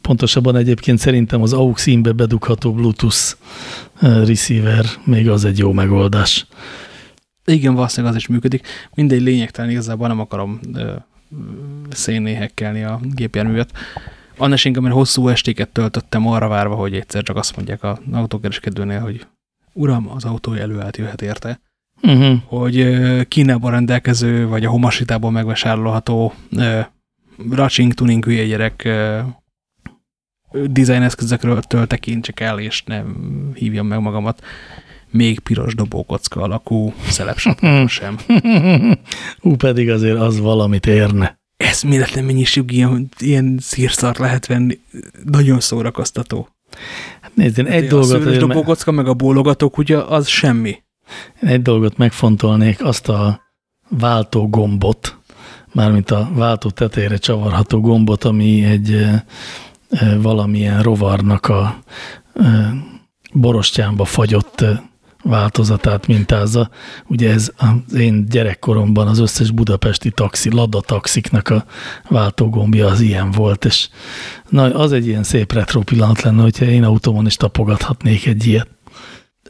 S2: Pontosabban egyébként szerintem az AUX in-be bedugható Bluetooth receiver még az egy jó megoldás.
S1: Igen, valószínűleg az is működik. Mindegy lényegtelen igazából nem akarom ö, szénné hekkelni a gépjárművet. Annál inkább, mert hosszú estéket töltöttem arra várva, hogy egyszer csak azt mondják az autókereskedőnél, hogy uram, az autó előállt, jöhet érte. Uh
S2: Mhm.
S1: -huh. Hogy Kínában rendelkező, vagy a Homasitából megvásárolható Racing Tuning hülye gyerek uh, design eszközökről tekintsek el, és nem hívjam meg magamat még piros dobókocka alakú szelepsapkától sem.
S2: Ú, pedig azért az valamit érne.
S1: Ez méletlen mennyiségű ilyen, ilyen szírszart lehet venni. Nagyon szórakoztató.
S2: Hát nézd, én egy
S1: a
S2: dolgot...
S1: A dobókocka, meg a bólogató kutya, az semmi.
S2: Én egy dolgot megfontolnék, azt a váltó gombot, mármint a váltó tetejére csavarható gombot, ami egy e, e, valamilyen rovarnak a e, borostyánba fagyott változatát mintázza. Ugye ez az én gyerekkoromban az összes budapesti taxi, Lada taxiknak a váltógombja az ilyen volt, és na, az egy ilyen szép retro pillanat lenne, hogyha én autómon is tapogathatnék egy ilyet.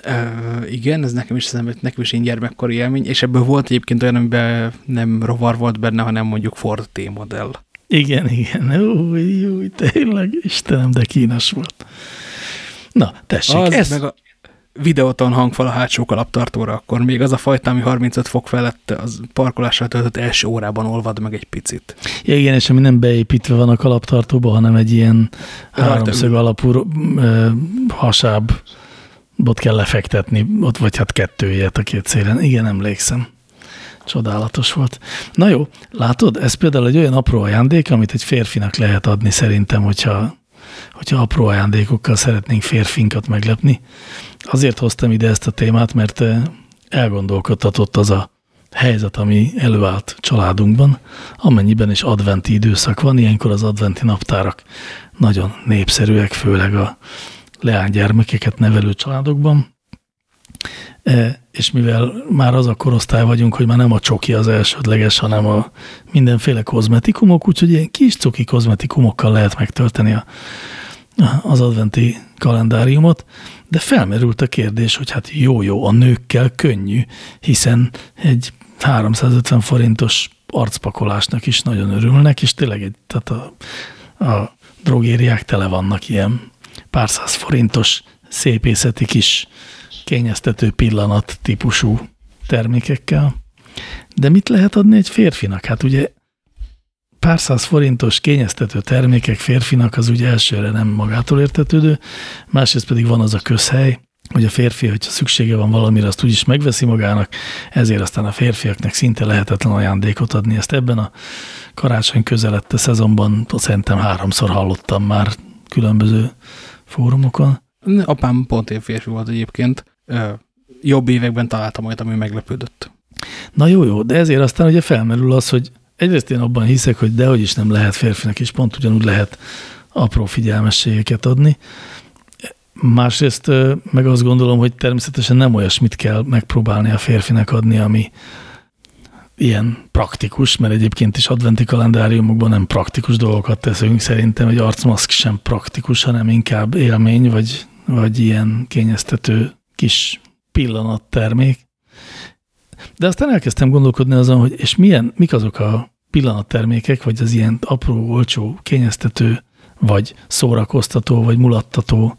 S1: Uh, igen, ez nekem is, nekem is én gyermekkori élmény, és ebből volt egyébként olyan, amiben nem rovar volt benne, hanem mondjuk Ford T-modell.
S2: Igen, igen, új, új, tényleg, Istenem, de kínos volt. Na, tessék,
S1: az
S2: ez...
S1: meg a videóton hangfal a hátsó kalaptartóra, akkor még az a fajta, ami 35 fok felett az parkolással töltött első órában olvad meg egy picit.
S2: Ja, igen, és ami nem beépítve van a kalaptartóba, hanem egy ilyen háromszög alapú ö, hasáb ott kell lefektetni, ott vagy hát kettőjét a két szélen. Igen, emlékszem. Csodálatos volt. Na jó, látod, ez például egy olyan apró ajándék, amit egy férfinak lehet adni szerintem, hogyha, hogyha apró ajándékokkal szeretnénk férfinkat meglepni. Azért hoztam ide ezt a témát, mert elgondolkodtatott az a helyzet, ami előállt családunkban, amennyiben is adventi időszak van, ilyenkor az adventi naptárak nagyon népszerűek, főleg a leánygyermekeket nevelő családokban. E, és mivel már az a korosztály vagyunk, hogy már nem a csoki az elsődleges, hanem a mindenféle kozmetikumok, úgyhogy ilyen kis cuki kozmetikumokkal lehet megtölteni a, az adventi kalendáriumot, de felmerült a kérdés, hogy hát jó-jó, a nőkkel könnyű, hiszen egy 350 forintos arcpakolásnak is nagyon örülnek, és tényleg egy, tehát a, a drogériák tele vannak ilyen pár száz forintos szépészeti kis kényeztető pillanat típusú termékekkel. De mit lehet adni egy férfinak? Hát ugye pár száz forintos kényeztető termékek férfinak az ugye elsőre nem magától értetődő, másrészt pedig van az a közhely, hogy a férfi, hogyha szüksége van valamire, azt úgyis megveszi magának, ezért aztán a férfiaknak szinte lehetetlen ajándékot adni. Ezt ebben a karácsony közelette szezonban szerintem háromszor hallottam már különböző fórumokon.
S1: Apám pont én férfi volt egyébként. Jobb években találtam olyat, ami meglepődött.
S2: Na jó, jó, de ezért aztán ugye felmerül az, hogy egyrészt én abban hiszek, hogy dehogy is nem lehet férfinak, és pont ugyanúgy lehet apró figyelmességeket adni. Másrészt meg azt gondolom, hogy természetesen nem olyasmit kell megpróbálni a férfinek adni, ami ilyen praktikus, mert egyébként is adventi kalendáriumokban nem praktikus dolgokat teszünk. Szerintem egy arcmaszk sem praktikus, hanem inkább élmény, vagy, vagy ilyen kényeztető kis pillanattermék. De aztán elkezdtem gondolkodni azon, hogy és milyen, mik azok a pillanattermékek, vagy az ilyen apró, olcsó, kényeztető, vagy szórakoztató, vagy mulattató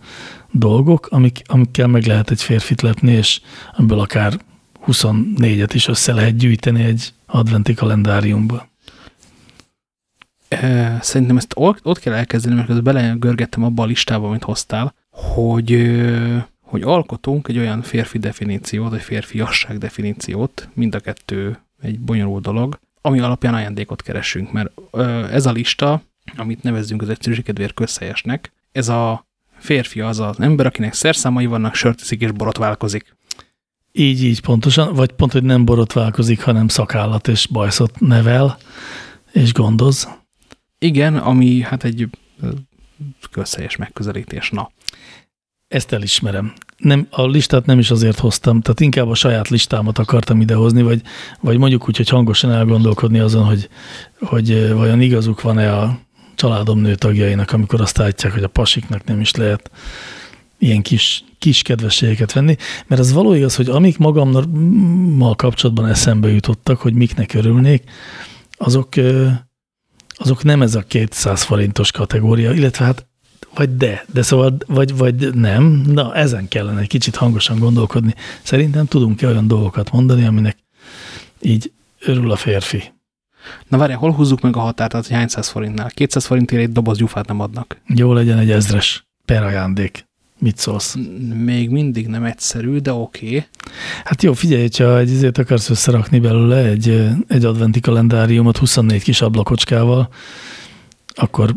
S2: dolgok, amik, amikkel meg lehet egy férfit lepni, és ebből akár 24-et is össze lehet gyűjteni egy adventi kalendáriumba.
S1: Szerintem ezt ott kell elkezdeni, mert közben belegörgettem abba a listába, amit hoztál, hogy, hogy alkotunk egy olyan férfi definíciót, vagy férfiasság definíciót, mind a kettő egy bonyolult dolog, ami alapján ajándékot keresünk, mert ez a lista, amit nevezzünk az egyszerűségedvér közhelyesnek, ez a férfi az az ember, akinek szerszámai vannak, sört iszik és borotválkozik.
S2: Így, így pontosan, vagy pont, hogy nem borotválkozik, hanem szakállat és bajszot nevel, és gondoz.
S1: Igen, ami hát egy közhelyes megközelítés, na.
S2: Ezt elismerem. Nem, a listát nem is azért hoztam, tehát inkább a saját listámat akartam idehozni, vagy, vagy mondjuk úgy, hogy hangosan elgondolkodni azon, hogy, hogy vajon igazuk van-e a családom nő tagjainak, amikor azt állítják, hogy a pasiknak nem is lehet ilyen kis, kis kedvességeket venni, mert az való igaz, hogy amik magammal kapcsolatban eszembe jutottak, hogy miknek örülnék, azok, azok nem ez a 200 forintos kategória, illetve hát vagy de, de szóval, vagy, vagy nem, na ezen kellene egy kicsit hangosan gondolkodni. Szerintem tudunk-e olyan dolgokat mondani, aminek így örül a férfi.
S1: Na várjál, hol húzzuk meg a határt, az hány száz forintnál? 200 forintért egy doboz gyufát nem adnak.
S2: Jó legyen egy ezres per ajándék. Mit szólsz?
S1: Még mindig nem egyszerű, de oké. Okay.
S2: Hát jó, figyelj, ha egy izét akarsz összerakni belőle, egy, egy adventi kalendáriumot 24 kis ablakocskával, akkor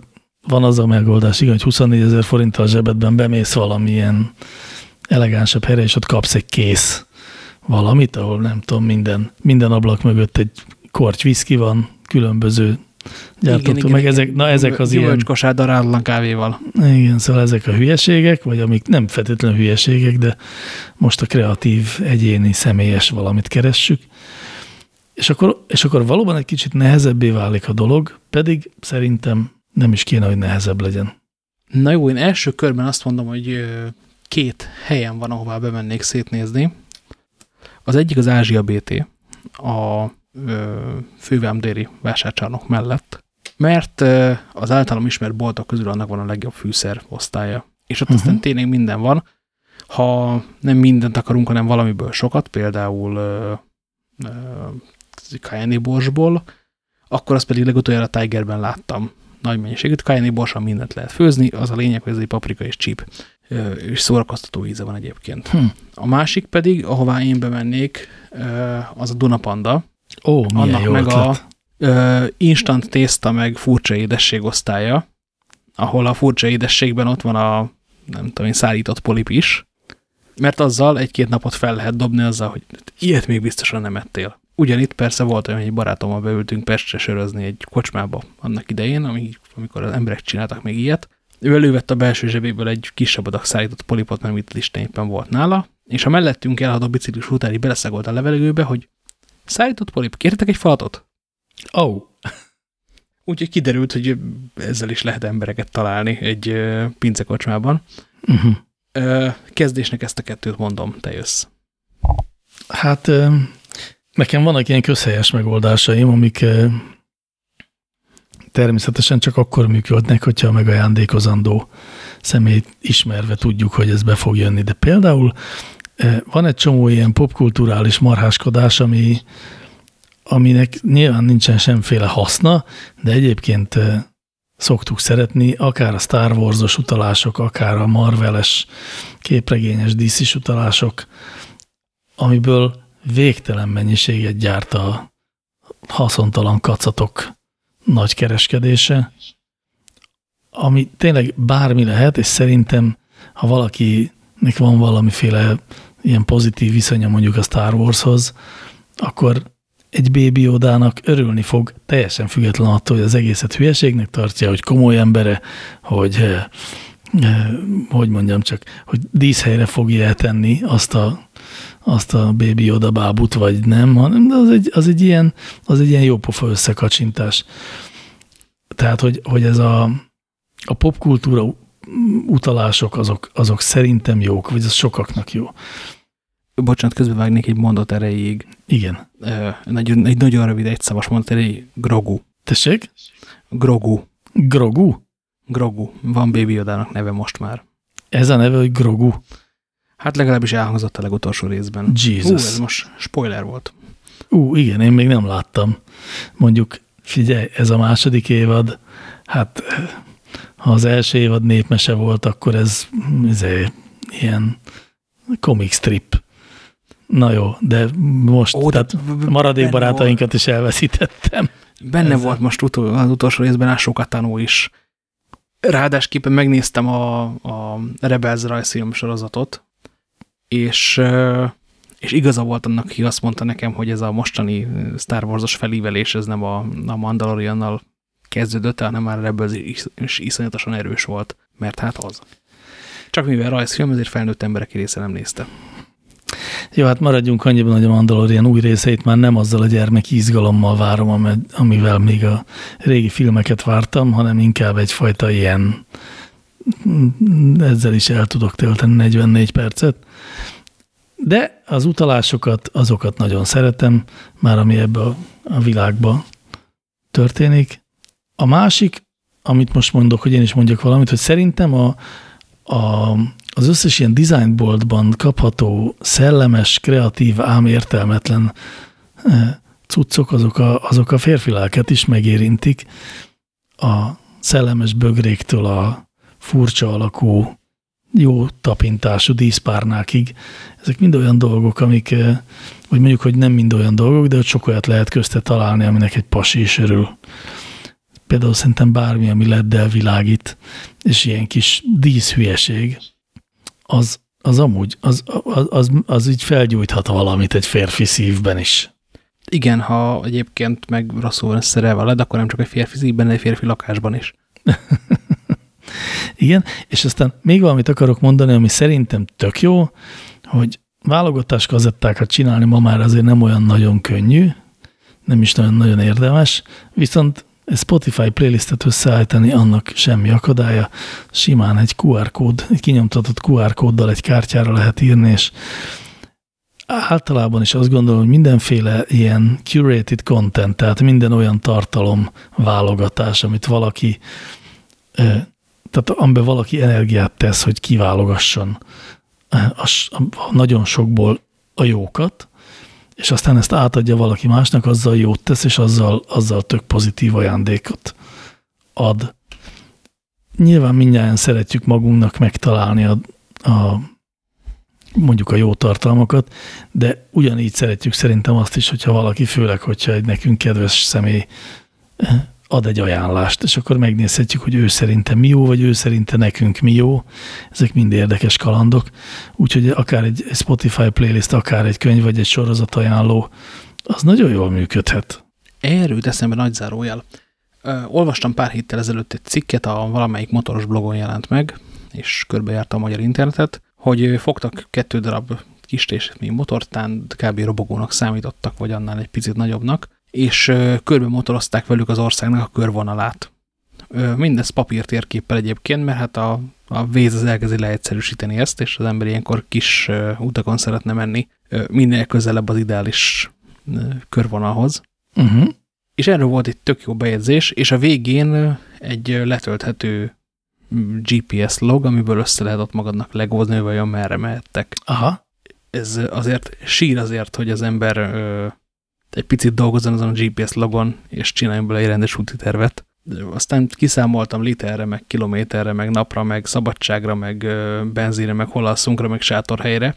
S2: van az a megoldás, igen, hogy 24 ezer forinttal zsebedben bemész valamilyen elegánsabb helyre, és ott kapsz egy kész valamit, ahol nem tudom, minden, minden ablak mögött egy korty viszki van, különböző gyártottuk meg. Igen, ezek, na ezek az ilyen...
S1: Gyümölcskosár darállan kávéval.
S2: Igen, szóval ezek a hülyeségek, vagy amik nem feltétlenül hülyeségek, de most a kreatív, egyéni, személyes valamit keressük. És akkor, és akkor valóban egy kicsit nehezebbé válik a dolog, pedig szerintem nem is kéne, hogy nehezebb legyen.
S1: Na jó, én első körben azt mondom, hogy két helyen van, ahová bemennék szétnézni. Az egyik az Ázsia BT, a fővámdéri vásárcsarnok mellett, mert az általam ismert boltok közül annak van a legjobb fűszer osztálya. És ott uh -huh. aztán tényleg minden van. Ha nem mindent akarunk, hanem valamiből sokat, például Kajani borsból, akkor azt pedig legutoljára a Tigerben láttam nagy mennyiségűt. Kajani borsan mindent lehet főzni, az a lényeg, hogy ez egy paprika és csíp, és szórakoztató íze van egyébként. Hm. A másik pedig, ahová én bemennék, az a Dunapanda,
S2: Ó, Annak jó meg ötlet. a
S1: instant tészta meg furcsa édesség osztálya, ahol a furcsa édességben ott van a nem tudom én, szállított polip is, mert azzal egy-két napot fel lehet dobni azzal, hogy ilyet még biztosan nem ettél. Ugyanitt persze volt olyan, hogy egy barátommal beültünk Pestre sörözni egy kocsmába annak idején, amikor az emberek csináltak még ilyet. Ő elővette a belső zsebéből egy kisebb adag szállított polipot, mert mit listán éppen volt nála, és a mellettünk elhadó biciklis utáni beleszagolt a levelőbe, hogy Szállított polip, kértek egy falatot?
S2: Ó. Oh.
S1: Úgyhogy kiderült, hogy ezzel is lehet embereket találni egy pincekocsmában. Uh -huh. uh, kezdésnek ezt a kettőt mondom, te jössz.
S2: Hát nekem vannak ilyen közhelyes megoldásaim, amik uh, természetesen csak akkor működnek, hogyha a megajándékozandó személyt ismerve tudjuk, hogy ez be fog jönni. De például van egy csomó ilyen popkulturális marháskodás, ami, aminek nyilván nincsen semféle haszna, de egyébként szoktuk szeretni, akár a Star Wars-os utalások, akár a Marveles képregényes dc utalások, amiből végtelen mennyiséget gyárt a haszontalan kacatok nagy kereskedése, ami tényleg bármi lehet, és szerintem, ha valakinek van valamiféle ilyen pozitív viszonya mondjuk a Star Warshoz, akkor egy Baby Odának örülni fog, teljesen független attól, hogy az egészet hülyeségnek tartja, hogy komoly embere, hogy eh, eh, hogy mondjam csak, hogy díszhelyre fogja eltenni azt a, azt a Baby Oda bábut, vagy nem, hanem az egy, az egy ilyen, az egy ilyen jópofa összekacsintás. Tehát, hogy, hogy ez a, a popkultúra utalások, azok, azok szerintem jók, vagy az sokaknak jó
S1: bocsánat, közbevágnék egy mondat erejéig.
S2: Igen.
S1: Egy, egy nagyon rövid, egyszavas mondat erejéig. Grogu.
S2: Tessék?
S1: Grogu.
S2: Grogu?
S1: Grogu. Van Baby Yodának neve most már.
S2: Ez a neve, hogy Grogu?
S1: Hát legalábbis elhangzott a legutolsó részben.
S2: Jesus.
S1: Ú, ez most spoiler volt.
S2: Ú, igen, én még nem láttam. Mondjuk, figyelj, ez a második évad, hát ha az első évad népmese volt, akkor ez, ez ilyen comic strip Na jó, de most Ó, tehát maradék barátainkat volt. is elveszítettem.
S1: Benne Ezzel. volt most utol, az utolsó részben Ásóka tanú is. Ráadásképpen megnéztem a, a Rebels rajzfilm sorozatot, és, és igaza volt annak, aki azt mondta nekem, hogy ez a mostani Star Wars-os felívelés, ez nem a, a Mandaloriannal kezdődött, hanem már Rebels is, is iszonyatosan erős volt, mert hát az. Csak mivel rajzfilm, ezért felnőtt emberek része nem nézte.
S2: Jó, hát maradjunk annyiban, hogy a Mandalorian új részeit már nem azzal a gyermek izgalommal várom, amivel még a régi filmeket vártam, hanem inkább egyfajta ilyen, ezzel is el tudok tölteni 44 percet. De az utalásokat, azokat nagyon szeretem, már ami ebbe a, a világba történik. A másik, amit most mondok, hogy én is mondjak valamit, hogy szerintem a, a, az összes ilyen designboltban kapható szellemes, kreatív, ám értelmetlen eh, cuccok, azok a, azok a férfi lelket is megérintik. A szellemes bögréktől a furcsa alakú, jó tapintású díszpárnákig. Ezek mind olyan dolgok, amik, eh, vagy mondjuk, hogy nem mind olyan dolgok, de hogy sok olyat lehet közte találni, aminek egy pasi is örül. Például szerintem bármi, ami leddel világít, és ilyen kis díszhülyeség, az, az amúgy, az, az, az, az így felgyújthat valamit egy férfi szívben is.
S1: Igen, ha egyébként meg rosszul van szerelve led, akkor nem csak egy férfi szívben, de egy férfi lakásban is.
S2: Igen, és aztán még valamit akarok mondani, ami szerintem tök jó, hogy válogatás kazettákat csinálni ma már azért nem olyan nagyon könnyű, nem is nagyon, nagyon érdemes, viszont egy Spotify playlistet összeállítani, annak semmi akadálya. Simán egy QR kód, egy kinyomtatott QR kóddal egy kártyára lehet írni, és általában is azt gondolom, hogy mindenféle ilyen curated content, tehát minden olyan tartalom válogatás, amit valaki, tehát amiben valaki energiát tesz, hogy kiválogasson a, a nagyon sokból a jókat, és aztán ezt átadja valaki másnak, azzal jót tesz, és azzal, azzal tök pozitív ajándékot ad. Nyilván mindjárt szeretjük magunknak megtalálni a, a mondjuk a jó tartalmakat, de ugyanígy szeretjük szerintem azt is, hogyha valaki, főleg, hogyha egy nekünk kedves személy ad egy ajánlást, és akkor megnézhetjük, hogy ő szerinte mi jó, vagy ő szerinte nekünk mi jó. Ezek mind érdekes kalandok. Úgyhogy akár egy Spotify playlist, akár egy könyv, vagy egy sorozat ajánló, az nagyon jól működhet.
S1: Erről eszembe nagy zárójel. Olvastam pár héttel ezelőtt egy cikket, a valamelyik motoros blogon jelent meg, és körbejárta a magyar internetet, hogy fogtak kettő darab kis teljesítmény motortán, kb. robogónak számítottak, vagy annál egy picit nagyobbnak, és körbe motorozták velük az országnak a körvonalát. Mindez papírtérképpel egyébként, mert hát a, a víz az elkezdi leegyszerűsíteni ezt, és az ember ilyenkor kis utakon szeretne menni, minél közelebb az ideális körvonalhoz. Uh mhm. -huh. És erről volt egy tök jó bejegyzés, és a végén egy letölthető GPS log, amiből össze lehet ott magadnak legózni, hogy vajon merre mehettek.
S2: Aha.
S1: Ez azért sír azért, hogy az ember egy picit dolgozzon azon a GPS logon, és csináljon bele egy rendes úti tervet. Aztán kiszámoltam literre, meg kilométerre, meg napra, meg szabadságra, meg benzínre, meg hol alszunkra, meg sátorhelyre.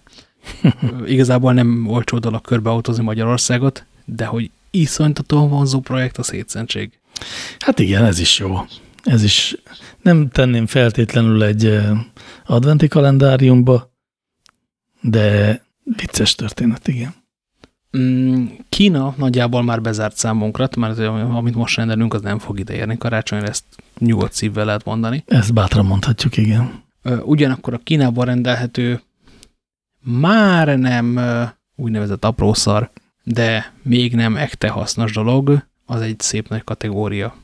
S1: Igazából nem olcsó dolog körbeautózni Magyarországot, de hogy iszonytatóan vonzó projekt a szétszentség.
S2: Hát igen, ez is jó. Ez is nem tenném feltétlenül egy adventi kalendáriumba, de vicces történet, igen.
S1: Mm, Kína nagyjából már bezárt számunkra, mert amit most rendelünk, az nem fog ideérni karácsonyra, ezt nyugodt szívvel lehet mondani.
S2: Ezt bátran mondhatjuk, igen.
S1: Ugyanakkor a Kínában rendelhető már nem úgynevezett aprószar, de még nem ekte hasznos dolog, az egy szép nagy kategória.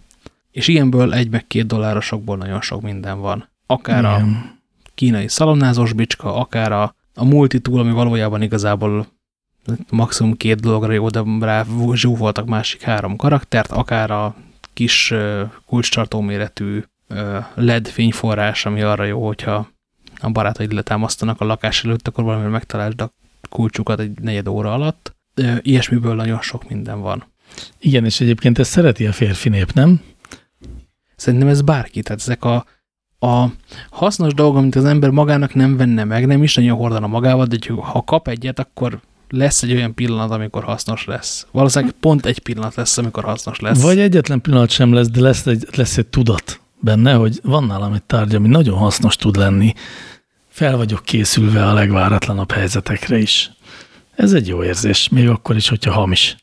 S1: És ilyenből egy meg két dollárosokból nagyon sok minden van. Akár Igen. a kínai szalonnázós bicska, akár a, a multitool, ami valójában igazából maximum két dologra jó, de rá zsúfoltak másik három karaktert, akár a kis kulcstartó méretű LED fényforrás, ami arra jó, hogyha a barátaid letámasztanak a lakás előtt, akkor valamivel megtalálod a kulcsukat egy negyed óra alatt. Ilyesmiből nagyon sok minden van.
S2: Igen, és egyébként ezt szereti a férfi nép, nem?
S1: Szerintem ez bárki, tehát ezek a, a hasznos dolgok, amit az ember magának nem venne meg, nem is nagyon hordana magával, de ha kap egyet, akkor lesz egy olyan pillanat, amikor hasznos lesz. Valószínűleg pont egy pillanat lesz, amikor hasznos lesz.
S2: Vagy egyetlen pillanat sem lesz, de lesz egy, lesz egy tudat benne, hogy van nálam egy tárgy, ami nagyon hasznos tud lenni. Fel vagyok készülve a legváratlanabb helyzetekre is. Ez egy jó érzés, még akkor is, hogyha hamis.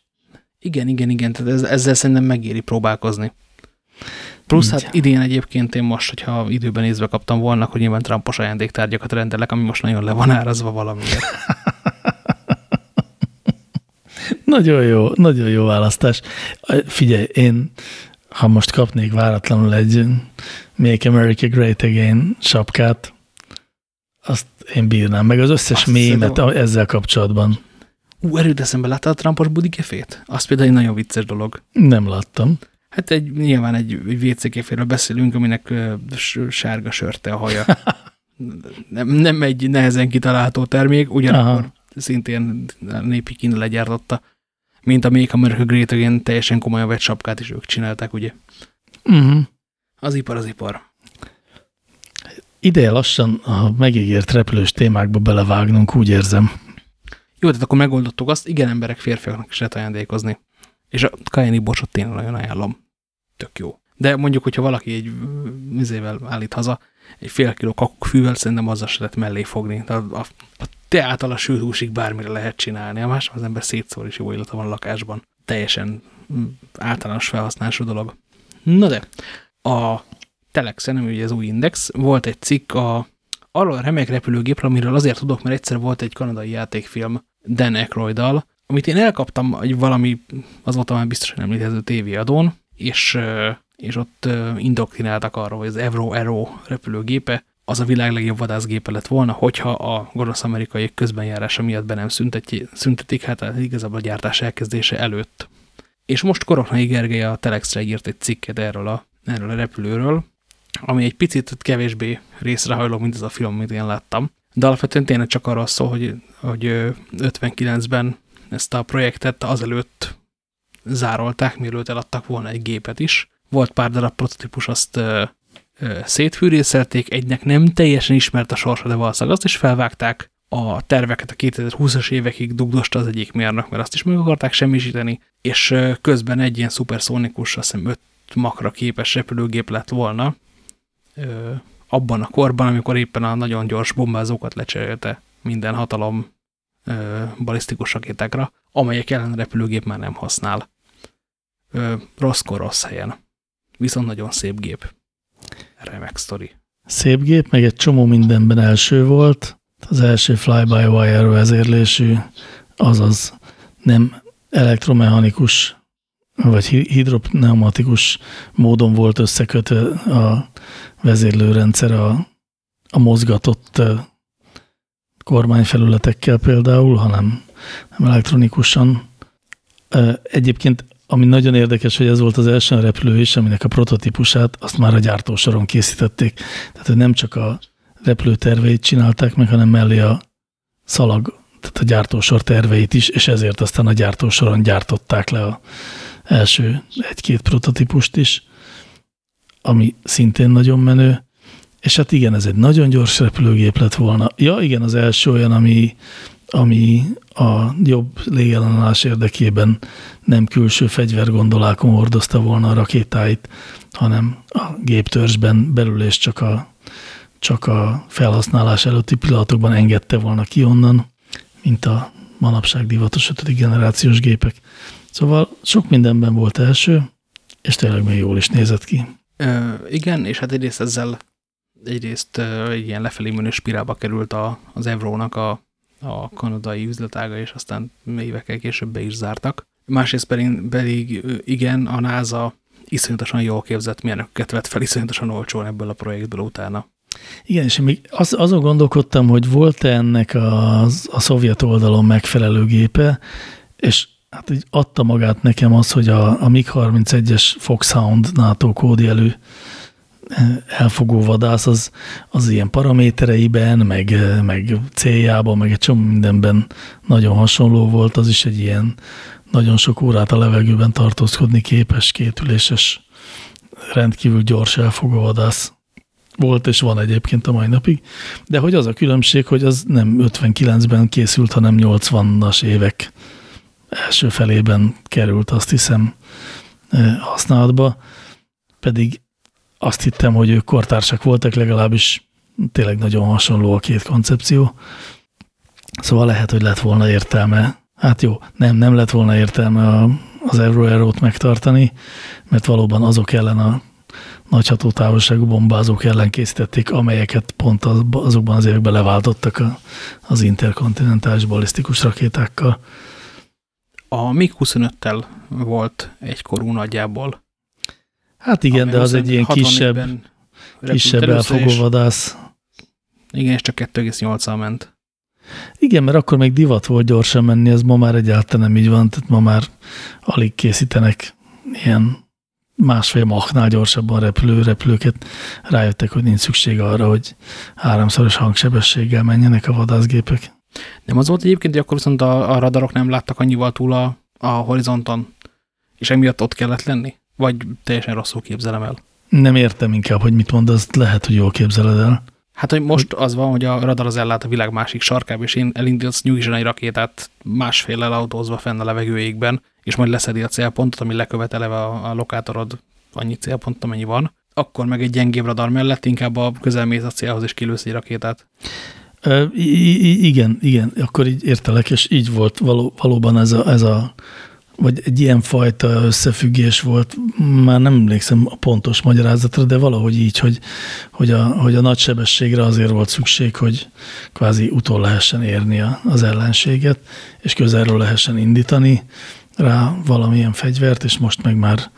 S1: Igen, igen, igen, tehát ez, ezzel szerintem megéri próbálkozni. Plusz hát idén egyébként én most, hogyha időben nézve kaptam volna, hogy nyilván Trumpos ajándéktárgyakat rendelek, ami most nagyon le van árazva valamiért.
S2: nagyon jó, nagyon jó választás. Figyelj, én ha most kapnék váratlanul egy Make America Great Again sapkát, azt én bírnám, meg az összes azt mémet szerintem... ezzel kapcsolatban.
S1: Ú, erőt eszembe, láttad a Trumpos budikefét? Az például egy nagyon vicces dolog.
S2: Nem láttam.
S1: Hát egy, nyilván egy, egy WC beszélünk, aminek uh, sárga sörte a haja. nem, nem egy nehezen kitalálható termék, ugyanakkor Aha. szintén népi kín legyártotta. Mint a Make America Great Again teljesen komolyan vett sapkát is ők csinálták, ugye? Uh mhm. -huh. Az ipar az ipar.
S2: Ideje lassan a megígért repülős témákba belevágnunk, úgy érzem.
S1: Jó, tehát akkor megoldottuk azt, igen, emberek férfiaknak is lehet ajándékozni. És a Kajani borsot tényleg nagyon ajánlom. Tök jó. De mondjuk, hogyha valaki egy mizével állít haza, egy fél kiló kakukkfűvel, szerintem azzal se lehet mellé fogni. Tehát a, a, a te által a sült bármire lehet csinálni. A más az ember szétszór is jó illata van a lakásban. Teljesen mm, általános felhasználású dolog. Na de, a Telexen, ami ugye az új index, volt egy cikk a, arról a remek repülőgépről, amiről azért tudok, mert egyszer volt egy kanadai játékfilm Dan aykroyd amit én elkaptam, hogy valami, az volt már biztosan említhető tévéadón, és, és ott indoktrináltak arra, hogy az Euro Aero repülőgépe az a világ legjobb vadászgépe lett volna, hogyha a gonosz amerikai közbenjárása miatt be nem szüntetik, hát igazából a gyártás elkezdése előtt. És most Koroknai Gergely a Telexre írt egy cikket erről a, erről a repülőről, ami egy picit kevésbé részrehajló, mint ez a film, amit én láttam. De alapvetően tényleg csak arról szól, hogy, hogy 59-ben ezt a projektet azelőtt zárolták, mielőtt eladtak volna egy gépet is. Volt pár darab prototípus, azt szétfűrészelték, egynek nem teljesen ismert a sorsa, de valószínűleg azt is felvágták. A terveket a 2020-as évekig dugdosta az egyik mérnök, mert azt is meg akarták semmisíteni, és közben egy ilyen szuperszónikus, azt hiszem 5 makra képes repülőgép lett volna, abban a korban, amikor éppen a nagyon gyors bombázókat lecserélte minden hatalom ö, balisztikus rakétákra, amelyek ellen repülőgép már nem használ. Ö, rosszkor rossz helyen. Viszont nagyon szép gép. Remek sztori.
S2: Szép gép, meg egy csomó mindenben első volt. Az első fly-by-wire vezérlésű, azaz nem elektromechanikus vagy hidropneumatikus módon volt összekötve a vezérlőrendszer a, a mozgatott kormányfelületekkel például, hanem nem elektronikusan. Egyébként, ami nagyon érdekes, hogy ez volt az első repülő is, aminek a prototípusát azt már a gyártósoron készítették. Tehát, hogy nem csak a repülőterveit csinálták meg, hanem mellé a szalag, tehát a gyártósor terveit is, és ezért aztán a gyártósoron gyártották le a első egy-két prototípust is, ami szintén nagyon menő. És hát igen, ez egy nagyon gyors repülőgép lett volna. Ja, igen, az első olyan, ami, ami a jobb légellenállás érdekében nem külső fegyvergondolákon hordozta volna a rakétáit, hanem a géptörzsben belül és csak a, csak a felhasználás előtti pillanatokban engedte volna ki onnan, mint a manapság divatos ötödik generációs gépek. Szóval sok mindenben volt első, és tényleg még jól is nézett ki.
S1: Ö, igen, és hát egyrészt ezzel egyrészt egy ilyen lefelé menő spirálba került a, az Evrónak a, a kanadai üzletága, és aztán évekkel később be is zártak. Másrészt pedig, igen, a NASA iszonyatosan jól képzett mérnököket vett fel iszonyatosan olcsón ebből a projektből utána.
S2: Igen, és még az, azon gondolkodtam, hogy volt-e ennek a, a szovjet oldalon megfelelő gépe, és hát így adta magát nekem az, hogy a, a MiG-31-es Foxhound NATO kódjelű elfogó vadász az, az ilyen paramétereiben, meg, meg céljában, meg egy csomó mindenben nagyon hasonló volt, az is egy ilyen nagyon sok órát a levegőben tartózkodni képes, kétüléses, rendkívül gyors elfogó vadász volt, és van egyébként a mai napig, de hogy az a különbség, hogy az nem 59-ben készült, hanem 80-as évek első felében került, azt hiszem, használatba, pedig azt hittem, hogy ők kortársak voltak, legalábbis tényleg nagyon hasonló a két koncepció. Szóval lehet, hogy lett volna értelme. Hát jó, nem, nem lett volna értelme az Euro Aero-t megtartani, mert valóban azok ellen a nagy hatótávolságú bombázók ellen készítették, amelyeket pont az, azokban az években leváltottak a, az interkontinentális balisztikus rakétákkal.
S1: A MiG-25-tel volt egykorú nagyjából.
S2: Hát igen, de az egy ilyen kisebb, kisebb elfogóvadász.
S1: Igen, és csak 2,8-al ment.
S2: Igen, mert akkor még divat volt gyorsan menni, ez ma már egyáltalán nem így van, tehát ma már alig készítenek ilyen másfél machnál gyorsabban repülő repülőket. Rájöttek, hogy nincs szükség arra, hogy háromszoros hangsebességgel menjenek a vadászgépek.
S1: Nem az volt egyébként, hogy akkor viszont a, a radarok nem láttak annyival túl a, a horizonton, és emiatt ott kellett lenni? Vagy teljesen rosszul képzelem el?
S2: Nem értem inkább, hogy mit mondasz, lehet, hogy jól képzeled el.
S1: Hát, hogy most az van, hogy a radar az ellát a világ másik sarkába, és én elindítsz New Vision rakétát másfél autózva fenn a levegőjégben, és majd leszedi a célpontot, ami lekövet eleve a, a lokátorod annyi célpont, amennyi van, akkor meg egy gyengébb radar mellett inkább a közelmész a célhoz, és kilősz egy rakétát.
S2: Ö, igen, igen, akkor így értelek, és így volt való, valóban ez a, ez a vagy egy ilyen fajta összefüggés volt, már nem emlékszem a pontos magyarázatra, de valahogy így, hogy, hogy, a, hogy a nagy azért volt szükség, hogy kvázi utol lehessen érni az ellenséget, és közelről lehessen indítani rá valamilyen fegyvert, és most meg már,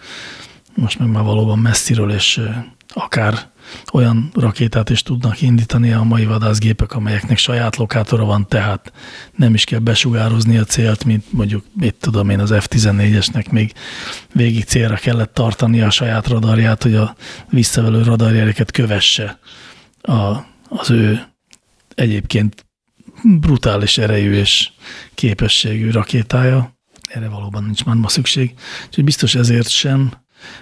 S2: most meg már valóban messziről, és akár olyan rakétát is tudnak indítani a mai vadászgépek, amelyeknek saját lokátora van, tehát nem is kell besugározni a célt, mint mondjuk, mit tudom én, az F-14-esnek még végig célra kellett tartani a saját radarját, hogy a visszavelő radarjeleket kövesse a, az ő egyébként brutális erejű és képességű rakétája. Erre valóban nincs már ma szükség. Úgyhogy biztos ezért sem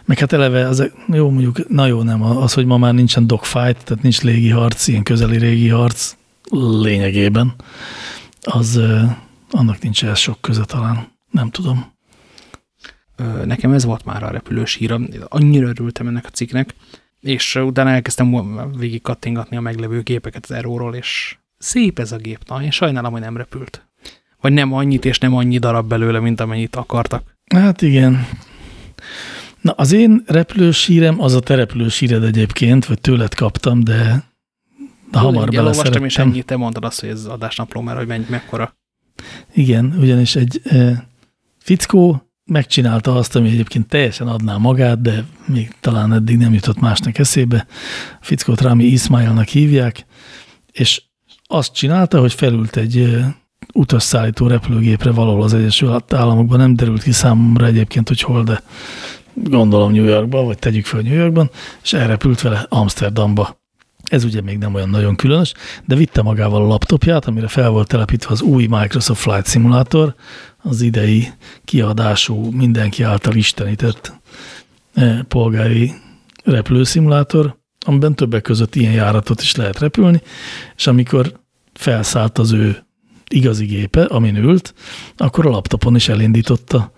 S2: meg hát eleve, az, jó mondjuk, na jó nem, az, hogy ma már nincsen dogfight, tehát nincs légi harc, ilyen közeli régi harc lényegében, az annak nincs ez sok köze talán. Nem tudom.
S1: Nekem ez volt már a repülős híra. Annyira örültem ennek a cikknek, és utána elkezdtem végig kattingatni a meglevő gépeket az Aeróról, és szép ez a gép. Na, én sajnálom, hogy nem repült. Vagy nem annyit, és nem annyi darab belőle, mint amennyit akartak.
S2: Hát igen. Na, az én repülős hírem az a te repülős híred egyébként, vagy tőled kaptam, de, de hamar beleszerettem.
S1: és ennyit, te mondtad azt, hogy ez adásnapló, mert hogy mennyi, mekkora.
S2: Igen, ugyanis egy e, fickó megcsinálta azt, ami egyébként teljesen adná magát, de még talán eddig nem jutott másnak eszébe. A fickót Rami Ismailnak hívják, és azt csinálta, hogy felült egy e, utasszállító repülőgépre valahol az Egyesült Államokban, nem derült ki számomra egyébként, hogy hol, de gondolom New Yorkba, vagy tegyük fel New Yorkban, és elrepült vele Amsterdamba. Ez ugye még nem olyan nagyon különös, de vitte magával a laptopját, amire fel volt telepítve az új Microsoft Flight Simulator, az idei kiadású, mindenki által istenített eh, polgári repülőszimulátor, amiben többek között ilyen járatot is lehet repülni, és amikor felszállt az ő igazi gépe, amin ült, akkor a laptopon is elindította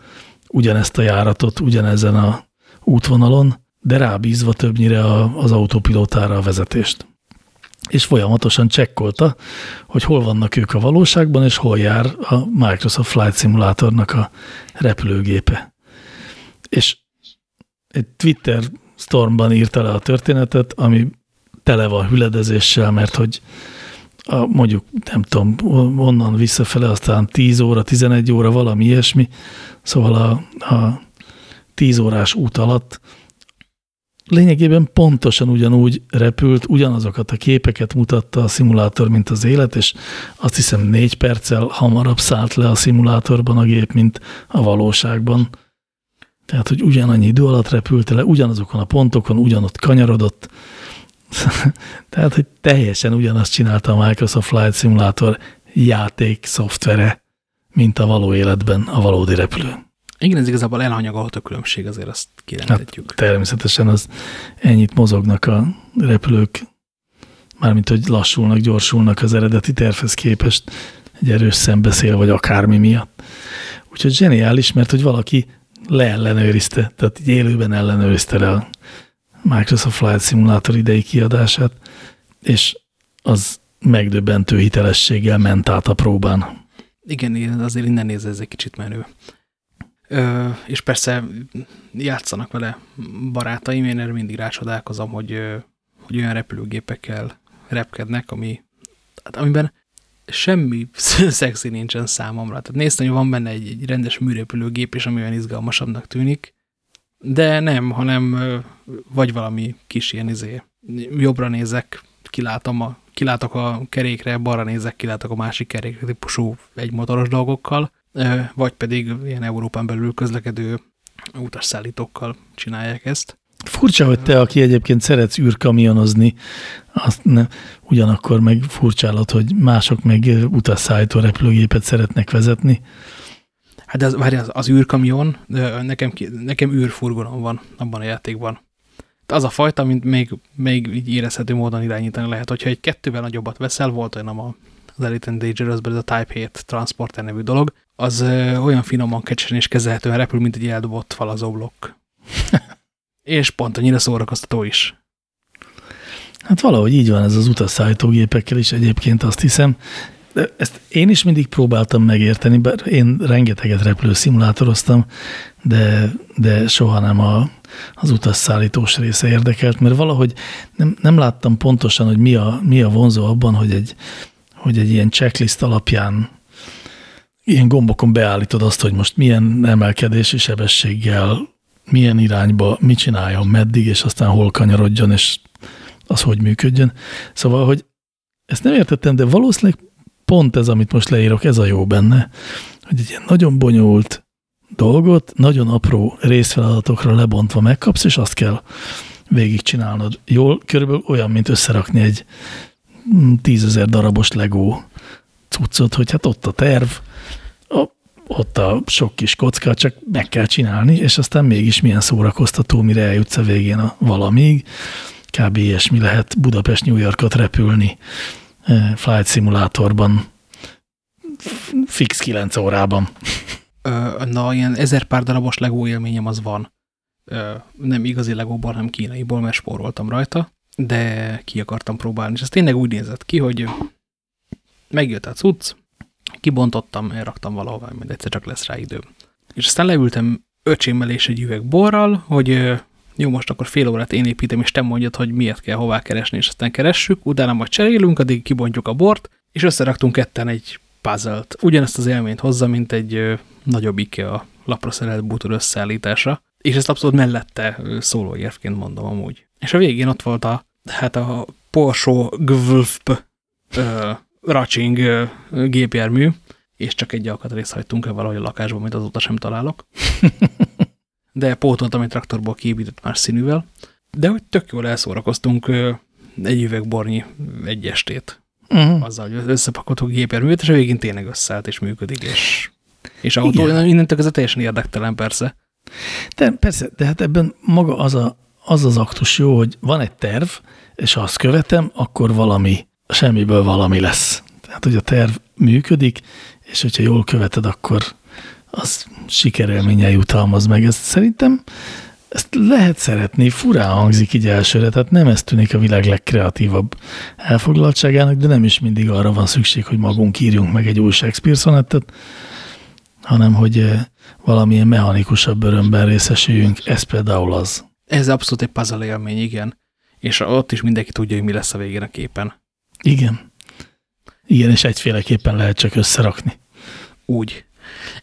S2: ugyanezt a járatot, ugyanezen a útvonalon, de rábízva többnyire a, az autópilótára a vezetést. És folyamatosan csekkolta, hogy hol vannak ők a valóságban, és hol jár a Microsoft Flight Simulatornak a repülőgépe. És egy Twitter Stormban írta le a történetet, ami tele van hüledezéssel, mert hogy a, mondjuk, nem tudom, onnan visszafele, aztán 10 óra, 11 óra, valami ilyesmi, Szóval a, a tíz órás út alatt lényegében pontosan ugyanúgy repült, ugyanazokat a képeket mutatta a szimulátor, mint az élet, és azt hiszem négy perccel hamarabb szállt le a szimulátorban a gép, mint a valóságban. Tehát, hogy ugyanannyi idő alatt repült le, ugyanazokon a pontokon, ugyanott kanyarodott. Tehát, hogy teljesen ugyanazt csinálta a Microsoft Flight Simulator játék szoftvere, mint a való életben a valódi repülő.
S1: Igen, ez igazából elhanyagolható különbség, azért azt kirendettjük. Hát,
S2: természetesen az ennyit mozognak a repülők, mármint, hogy lassulnak, gyorsulnak az eredeti tervhez képest, egy erős szembeszél, vagy akármi miatt. Úgyhogy zseniális, mert hogy valaki leellenőrizte, tehát így élőben ellenőrizte le a Microsoft Flight Simulator idei kiadását, és az megdöbbentő hitelességgel ment át a próbán.
S1: Igen, azért innen nézve ez egy kicsit menő. Ö, és persze játszanak vele barátaim, én erre mindig rácsodálkozom, hogy, hogy olyan repülőgépekkel repkednek, ami, hát amiben semmi szexi nincsen számomra. Tehát néztem, hogy van benne egy, egy rendes műrepülőgép, és ami olyan izgalmasabbnak tűnik, de nem, hanem vagy valami kis ilyen izé. Jobbra nézek, kilátom a, kilátok a kerékre, balra nézek, kilátok a másik kerékre típusú egymotoros dolgokkal, vagy pedig ilyen Európán belül közlekedő utasszállítókkal csinálják ezt.
S2: Furcsa, hogy te, aki egyébként szeretsz űrkamionozni, azt ne, ugyanakkor meg furcsálod, hogy mások meg utasszállító repülőgépet szeretnek vezetni.
S1: Hát az, várj, az, az űrkamion, nekem, nekem űrfurgonom van abban a játékban. Az a fajta, mint még, még így érezhető módon irányítani lehet. Hogyha egy kettővel nagyobbat veszel, volt olyan az Elite and dangerous ez a Type 7 Transporter nevű dolog, az ö, olyan finoman, kecsesen és kezelhetően repül, mint egy eldobott falazóblokk. és pont annyira szórakoztató is.
S2: Hát valahogy így van ez az utasszállítógépekkel is egyébként azt hiszem. De ezt én is mindig próbáltam megérteni, bár én rengeteget repülőszimulátoroztam, de, de soha nem a, az utasszállítós része érdekelt, mert valahogy nem, nem láttam pontosan, hogy mi a, mi a vonzó abban, hogy egy, hogy egy ilyen checklist alapján ilyen gombokon beállítod azt, hogy most milyen emelkedési sebességgel, milyen irányba, mit csináljon, meddig, és aztán hol kanyarodjon, és az hogy működjön. Szóval, hogy ezt nem értettem, de valószínűleg pont ez, amit most leírok, ez a jó benne, hogy egy ilyen nagyon bonyolult dolgot nagyon apró részfeladatokra lebontva megkapsz, és azt kell végigcsinálnod. Jól, körülbelül olyan, mint összerakni egy tízezer darabos Lego cuccot, hogy hát ott a terv, a, ott a sok kis kocka, csak meg kell csinálni, és aztán mégis milyen szórakoztató, mire eljutsz a végén a valamig. Kb. ilyesmi lehet Budapest-New Yorkot repülni flight simulátorban fix 9 órában.
S1: Na, ilyen ezer pár darabos Lego élményem az van. Nem igazi Legóból, hanem kínaiból, mert spóroltam rajta de ki akartam próbálni, és ez tényleg úgy nézett ki, hogy megjött a cucc, kibontottam, elraktam valahova, majd egyszer csak lesz rá idő. És aztán leültem öcsémmel és egy üveg borral, hogy jó, most akkor fél órát én építem, és te mondjad, hogy miért kell hová keresni, és aztán keressük, utána majd cserélünk, addig kibontjuk a bort, és összeraktunk ketten egy puzzle-t. Ugyanezt az élményt hozza, mint egy ö, nagyobb IKEA lapra szerelt bútor összeállítása, és ezt abszolút mellette szólóérvként mondom amúgy. És a végén ott volt a, hát a Porsche Gwlfp Racing gépjármű, és csak egy alkatrészt hagytunk el valahogy a lakásban, amit azóta sem találok. De pótoltam egy traktorból kiépített más színűvel. De hogy tök jól elszórakoztunk egy üvegbornyi egy estét. Uh mhm. -huh. Azzal, hogy összepakoltuk gépjárművet, és a végén tényleg összeállt és működik, és, és autó, innentől ez teljesen érdektelen persze.
S2: De persze, de hát ebben maga az a, az az aktus jó, hogy van egy terv, és ha azt követem, akkor valami, semmiből valami lesz. Tehát, hogy a terv működik, és hogyha jól követed, akkor az sikerélménye jutalmaz meg. Ezt szerintem ezt lehet szeretni, furán hangzik így elsőre, tehát nem ez tűnik a világ legkreatívabb elfoglaltságának, de nem is mindig arra van szükség, hogy magunk írjunk meg egy új Shakespeare szonettet, hanem hogy eh, valamilyen mechanikusabb örömben részesüljünk, ez például az.
S1: Ez abszolút egy puzzle élmény, igen. És ott is mindenki tudja, hogy mi lesz a végén a képen.
S2: Igen. Igen, és egyféleképpen lehet csak összerakni.
S1: Úgy.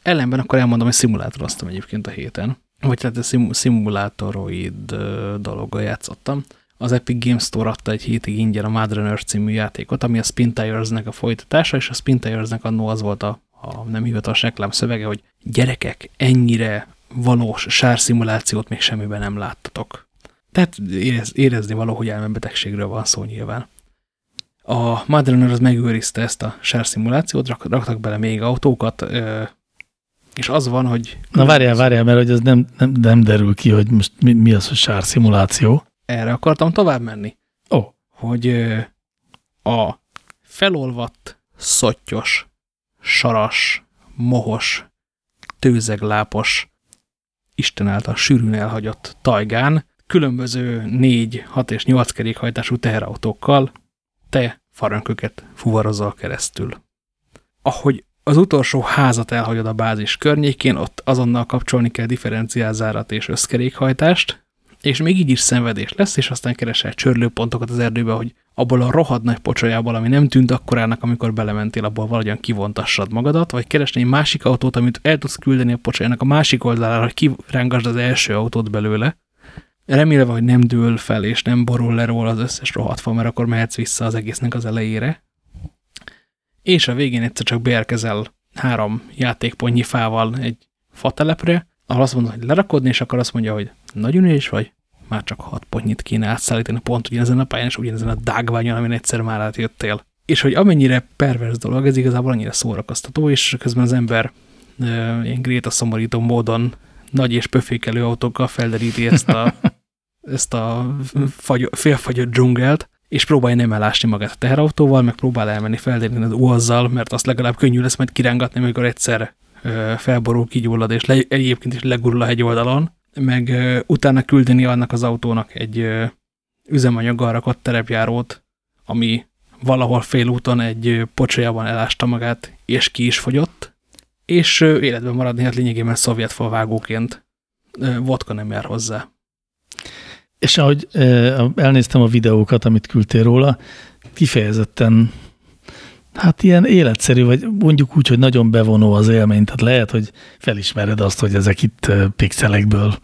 S1: Ellenben akkor elmondom, hogy szimulátoroztam egyébként a héten. Vagy tehát a szim szimulátoroid dologgal játszottam. Az Epic Games Store adta egy hétig ingyen a Mad Runner című játékot, ami a Spin Tires-nek a folytatása, és a Spin Tires-nek annó az volt a, a nem hivatalos reklám szövege, hogy gyerekek, ennyire valós sárszimulációt még semmiben nem láttatok. Tehát érez, érezni valahogy elmebetegségről van szó nyilván. A Madrunner az megőrizte ezt a sárszimulációt, rak, raktak bele még autókat, és az van, hogy...
S2: Na várjál, várjál, mert hogy ez nem, nem, nem derül ki, hogy most mi, mi az a sárszimuláció.
S1: Erre akartam tovább menni.
S2: Ó. Oh.
S1: Hogy a felolvadt, szottyos, saras, mohos, tőzeglápos Isten által sűrűn elhagyott tajgán, különböző 4, 6 és 8 kerékhajtású teherautókkal te faranköket fuvarozol keresztül. Ahogy az utolsó házat elhagyod a bázis környékén, ott azonnal kapcsolni kell differenciálzárat és összkerékhajtást, és még így is szenvedés lesz, és aztán keresel csörlőpontokat az erdőbe, hogy abból a rohadt nagy pocsolyából, ami nem tűnt akkorának, amikor belementél, abból valahogyan kivontassad magadat, vagy keresni egy másik autót, amit el tudsz küldeni a pocsolyának a másik oldalára, hogy kirángasd az első autót belőle, remélve, hogy nem dől fel, és nem borul le róla az összes rohadt fa, mert akkor mehetsz vissza az egésznek az elejére. És a végén egyszer csak beérkezel három játékpontnyi fával egy fatelepre, ahol azt mondod, hogy lerakodni, és akkor azt mondja, hogy nagyon is vagy, már csak hat pontnyit kéne átszállítani pont ugyanezen a pályán, és ugyanezen a dágványon, amin egyszer már átjöttél. És hogy amennyire pervers dolog, ez igazából annyira szórakoztató, és közben az ember e, ilyen gréta szomorító módon nagy és pöfékelő autókkal felderíti ezt a, ezt a fagy, félfagyott dzsungelt, és próbálja nem elásni magát a teherautóval, meg próbál elmenni felderíteni az uazzal, mert azt legalább könnyű lesz majd kirángatni, amikor egyszer felborul, kigyullad, és le, egyébként is legurul a hegyoldalon, meg utána küldeni annak az autónak egy üzemanyaggal rakott terepjárót, ami valahol félúton egy pocsolyában elásta magát, és ki is fogyott, és életben maradni, hát lényegében szovjet falvágóként. Vodka nem jár hozzá.
S2: És ahogy elnéztem a videókat, amit küldtél róla, kifejezetten hát ilyen életszerű, vagy mondjuk úgy, hogy nagyon bevonó az élmény. Tehát lehet, hogy felismered azt, hogy ezek itt pixelekből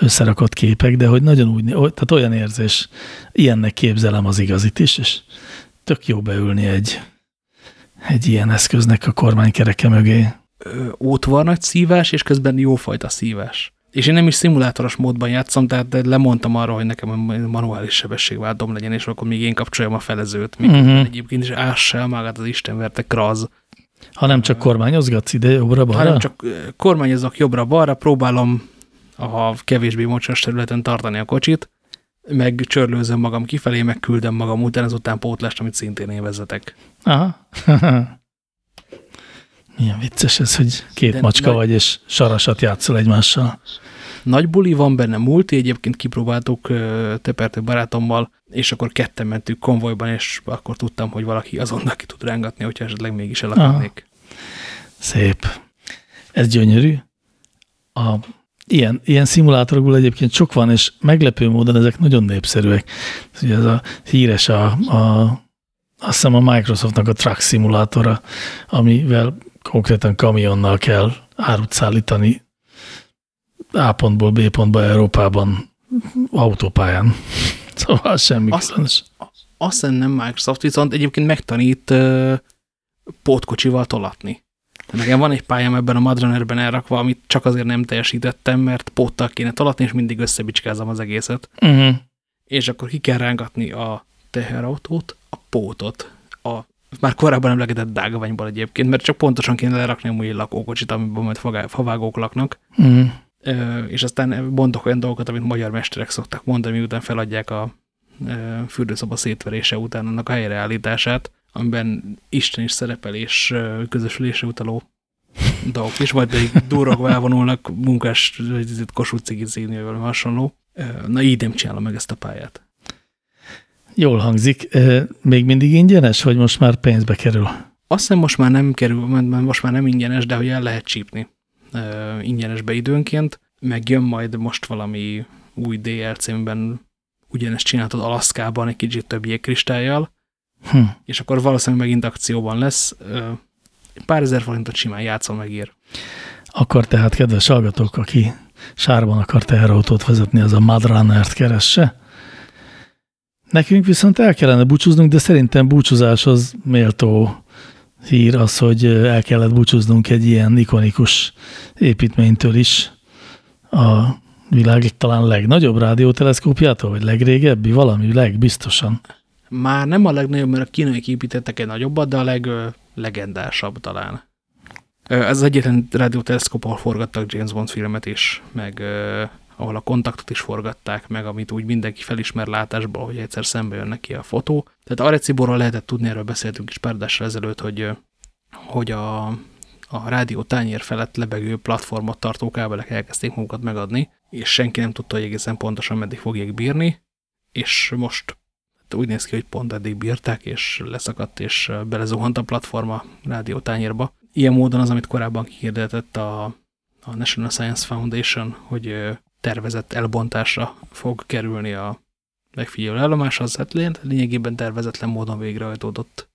S2: összerakott képek, de hogy nagyon úgy, tehát olyan érzés, ilyennek képzelem az igazit is, és tök jó beülni egy, egy ilyen eszköznek a kormánykereke mögé.
S1: Ott van nagy szívás, és közben jófajta szívás. És én nem is szimulátoros módban játszom, tehát lemondtam arra, hogy nekem manuális sebességváltom legyen, és akkor még én kapcsoljam a felezőt. Még uh mhm. -huh. egyébként is ássel magát az istenverte kraz.
S2: Ha nem csak kormányozgatsz ide jobbra-balra?
S1: Ha nem csak kormányozok jobbra-balra, próbálom a kevésbé mocsos területen tartani a kocsit, meg csörlőzöm magam kifelé, meg küldöm magam után, azután pótlást, amit szintén én vezetek.
S2: Aha. Milyen vicces ez, hogy két De macska nagy... vagy, és sarasat játszol egymással.
S1: Nagy buli van benne, multi, egyébként kipróbáltuk tepertő barátommal, és akkor ketten mentünk konvojban, és akkor tudtam, hogy valaki azonnal ki tud rángatni, hogyha esetleg mégis el akarnék.
S2: Szép. Ez gyönyörű. A, ilyen, ilyen szimulátorokból egyébként sok van, és meglepő módon ezek nagyon népszerűek. Ugye ez a híres a, a azt hiszem a Microsoftnak a Truck szimulátora, amivel konkrétan kamionnal kell árut szállítani A pontból B pontba Európában autópályán. Szóval semmi azt, különös.
S1: Azt nem Microsoft, viszont egyébként megtanít uh, pótkocsival tolatni. Nekem van egy pályám ebben a Madrunnerben elrakva, amit csak azért nem teljesítettem, mert póttal kéne tolatni, és mindig összebicskázom az egészet. Uh mhm. -huh. És akkor ki kell rángatni a teherautót, a pótot, a már korábban emlegetett dágaványból egyébként, mert csak pontosan kéne lerakni a új lakókocsit, amiben majd favágók laknak. Mm. És aztán mondok olyan dolgokat, amit magyar mesterek szoktak mondani, miután feladják a fürdőszoba szétverése után annak a helyreállítását, amiben Isten is szerepel, és közösülésre utaló dolgok is, vagy pedig durrogva elvonulnak munkás, kossuth cigizéni, vagy hasonló. Na így nem csinálom meg ezt a pályát.
S2: Jól hangzik. Még mindig ingyenes, vagy most már pénzbe kerül?
S1: Azt hiszem most már nem kerül, most már nem ingyenes, de hogy el lehet csípni ingyenesbe időnként, meg jön majd most valami új DLC-ben ugyanezt csináltad Alaszkában egy kicsit több jégkristályjal, hm. és akkor valószínűleg megint akcióban lesz. Pár ezer forintot simán játszol megír.
S2: Akkor tehát, kedves hallgatók, aki sárban akar teherautót vezetni, az a Madrunnert keresse, Nekünk viszont el kellene búcsúznunk, de szerintem búcsúzáshoz méltó hír az, hogy el kellett búcsúznunk egy ilyen ikonikus építménytől is. A világ talán legnagyobb rádióteleszkópjától, vagy legrégebbi, valami legbiztosan.
S1: Már nem a legnagyobb, mert a kínai építettek egy nagyobbat, de a leglegendásabb talán. Ez az egyetlen rádióteleszkóp, ahol forgattak James Bond filmet is, meg ahol a kontaktot is forgatták meg, amit úgy mindenki felismer látásból, hogy egyszer szembe jön neki a fotó. Tehát Areciborról lehetett tudni, erről beszéltünk is pár ezelőtt, hogy, hogy a, a rádió tányér felett lebegő platformot tartó kábelek elkezdték magukat megadni, és senki nem tudta, hogy egészen pontosan meddig fogják bírni, és most hát úgy néz ki, hogy pont eddig bírták, és leszakadt, és belezuhant a platforma rádió tányérba. ilyen módon az, amit korábban kihirdetett a, a National Science Foundation, hogy tervezett elbontásra fog kerülni a megfigyelő állomás, az hát lényegében tervezetlen módon végrehajtódott,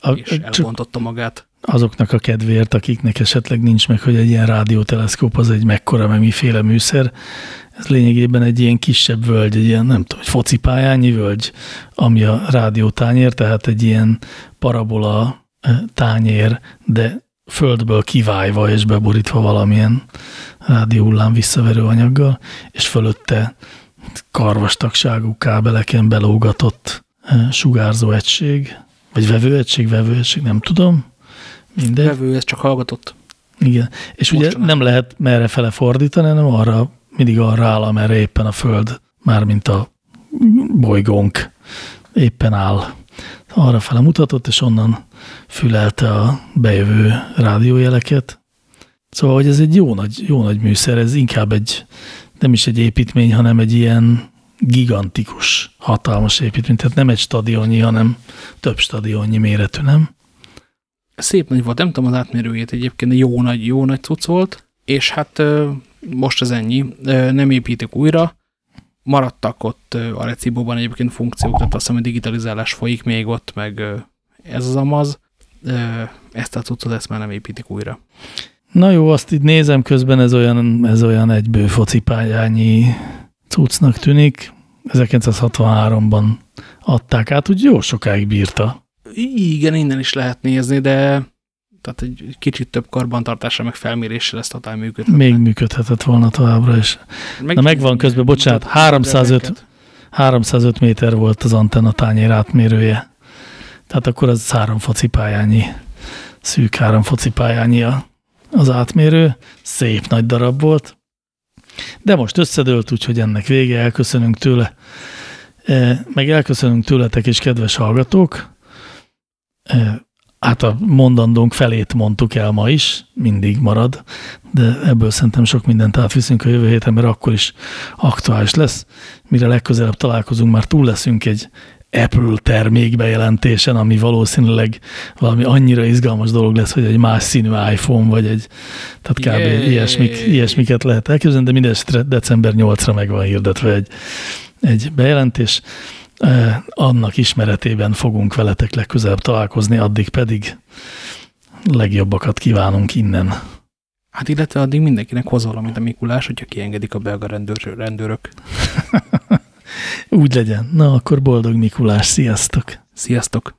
S1: a, és elbontotta magát.
S2: Azoknak a kedvéért, akiknek esetleg nincs meg, hogy egy ilyen rádióteleszkóp az egy mekkora, meg miféle műszer, ez lényegében egy ilyen kisebb völgy, egy ilyen, nem tudom, focipályányi völgy, ami a rádiótányér, tehát egy ilyen parabola eh, tányér, de földből kiválva és beborítva valamilyen rádióhullám visszaverő anyaggal, és fölötte karvastagságú kábeleken belógatott eh, sugárzó egység, vagy vevőegység, vevőegység, nem tudom.
S1: Mindegy. Vevő, ez csak hallgatott.
S2: Igen, és Most ugye nem lehet merre fele fordítani, hanem arra, mindig arra áll, amerre éppen a Föld, mármint a bolygónk éppen áll. Arra fele mutatott, és onnan fülelte a bejövő rádiójeleket. Szóval, hogy ez egy jó nagy, jó nagy műszer, ez inkább egy, nem is egy építmény, hanem egy ilyen gigantikus, hatalmas építmény. Tehát nem egy stadionnyi, hanem több stadionnyi méretű, nem?
S1: Szép nagy volt, nem tudom az átmérőjét egyébként, jó nagy, jó nagy cucc volt, és hát most ez ennyi, nem építik újra, maradtak ott a recibóban egyébként funkciók, tehát azt hiszem, hogy digitalizálás folyik még ott, meg ez az amaz, ezt a cuccot ezt már nem építik újra.
S2: Na jó, azt itt nézem közben, ez olyan, ez olyan egy bő focipályányi cuccnak tűnik. 1963-ban adták át, úgy jó sokáig bírta.
S1: Igen, innen is lehet nézni, de tehát egy kicsit több karbantartásra, meg felméréssel ezt totál működhet.
S2: Még működhetett volna továbbra is. Meg, Na megvan közben, bocsánat, 305, 305 méter volt az antenna tányér átmérője. Tehát akkor az három focipályányi, szűk három focipályányi az átmérő. Szép nagy darab volt. De most összedőlt, úgyhogy ennek vége, elköszönünk tőle. E, meg elköszönünk tőletek is, kedves hallgatók. E, hát a mondandónk felét mondtuk el ma is, mindig marad, de ebből szerintem sok mindent átviszünk a jövő héten, mert akkor is aktuális lesz. Mire legközelebb találkozunk, már túl leszünk egy Apple termék bejelentésen, ami valószínűleg valami annyira izgalmas dolog lesz, hogy egy más színű iPhone, vagy egy, tehát kb. Yeah. Ilyesmik, ilyesmiket lehet elképzelni, de mindesetre december 8-ra meg van hirdetve egy, egy bejelentés. Eh, annak ismeretében fogunk veletek legközelebb találkozni, addig pedig legjobbakat kívánunk innen.
S1: Hát illetve addig mindenkinek hoz valamit a Mikulás, hogyha kiengedik a belga rendőr, rendőrök.
S2: Úgy legyen. Na, akkor boldog Mikulás, sziasztok!
S1: Sziasztok!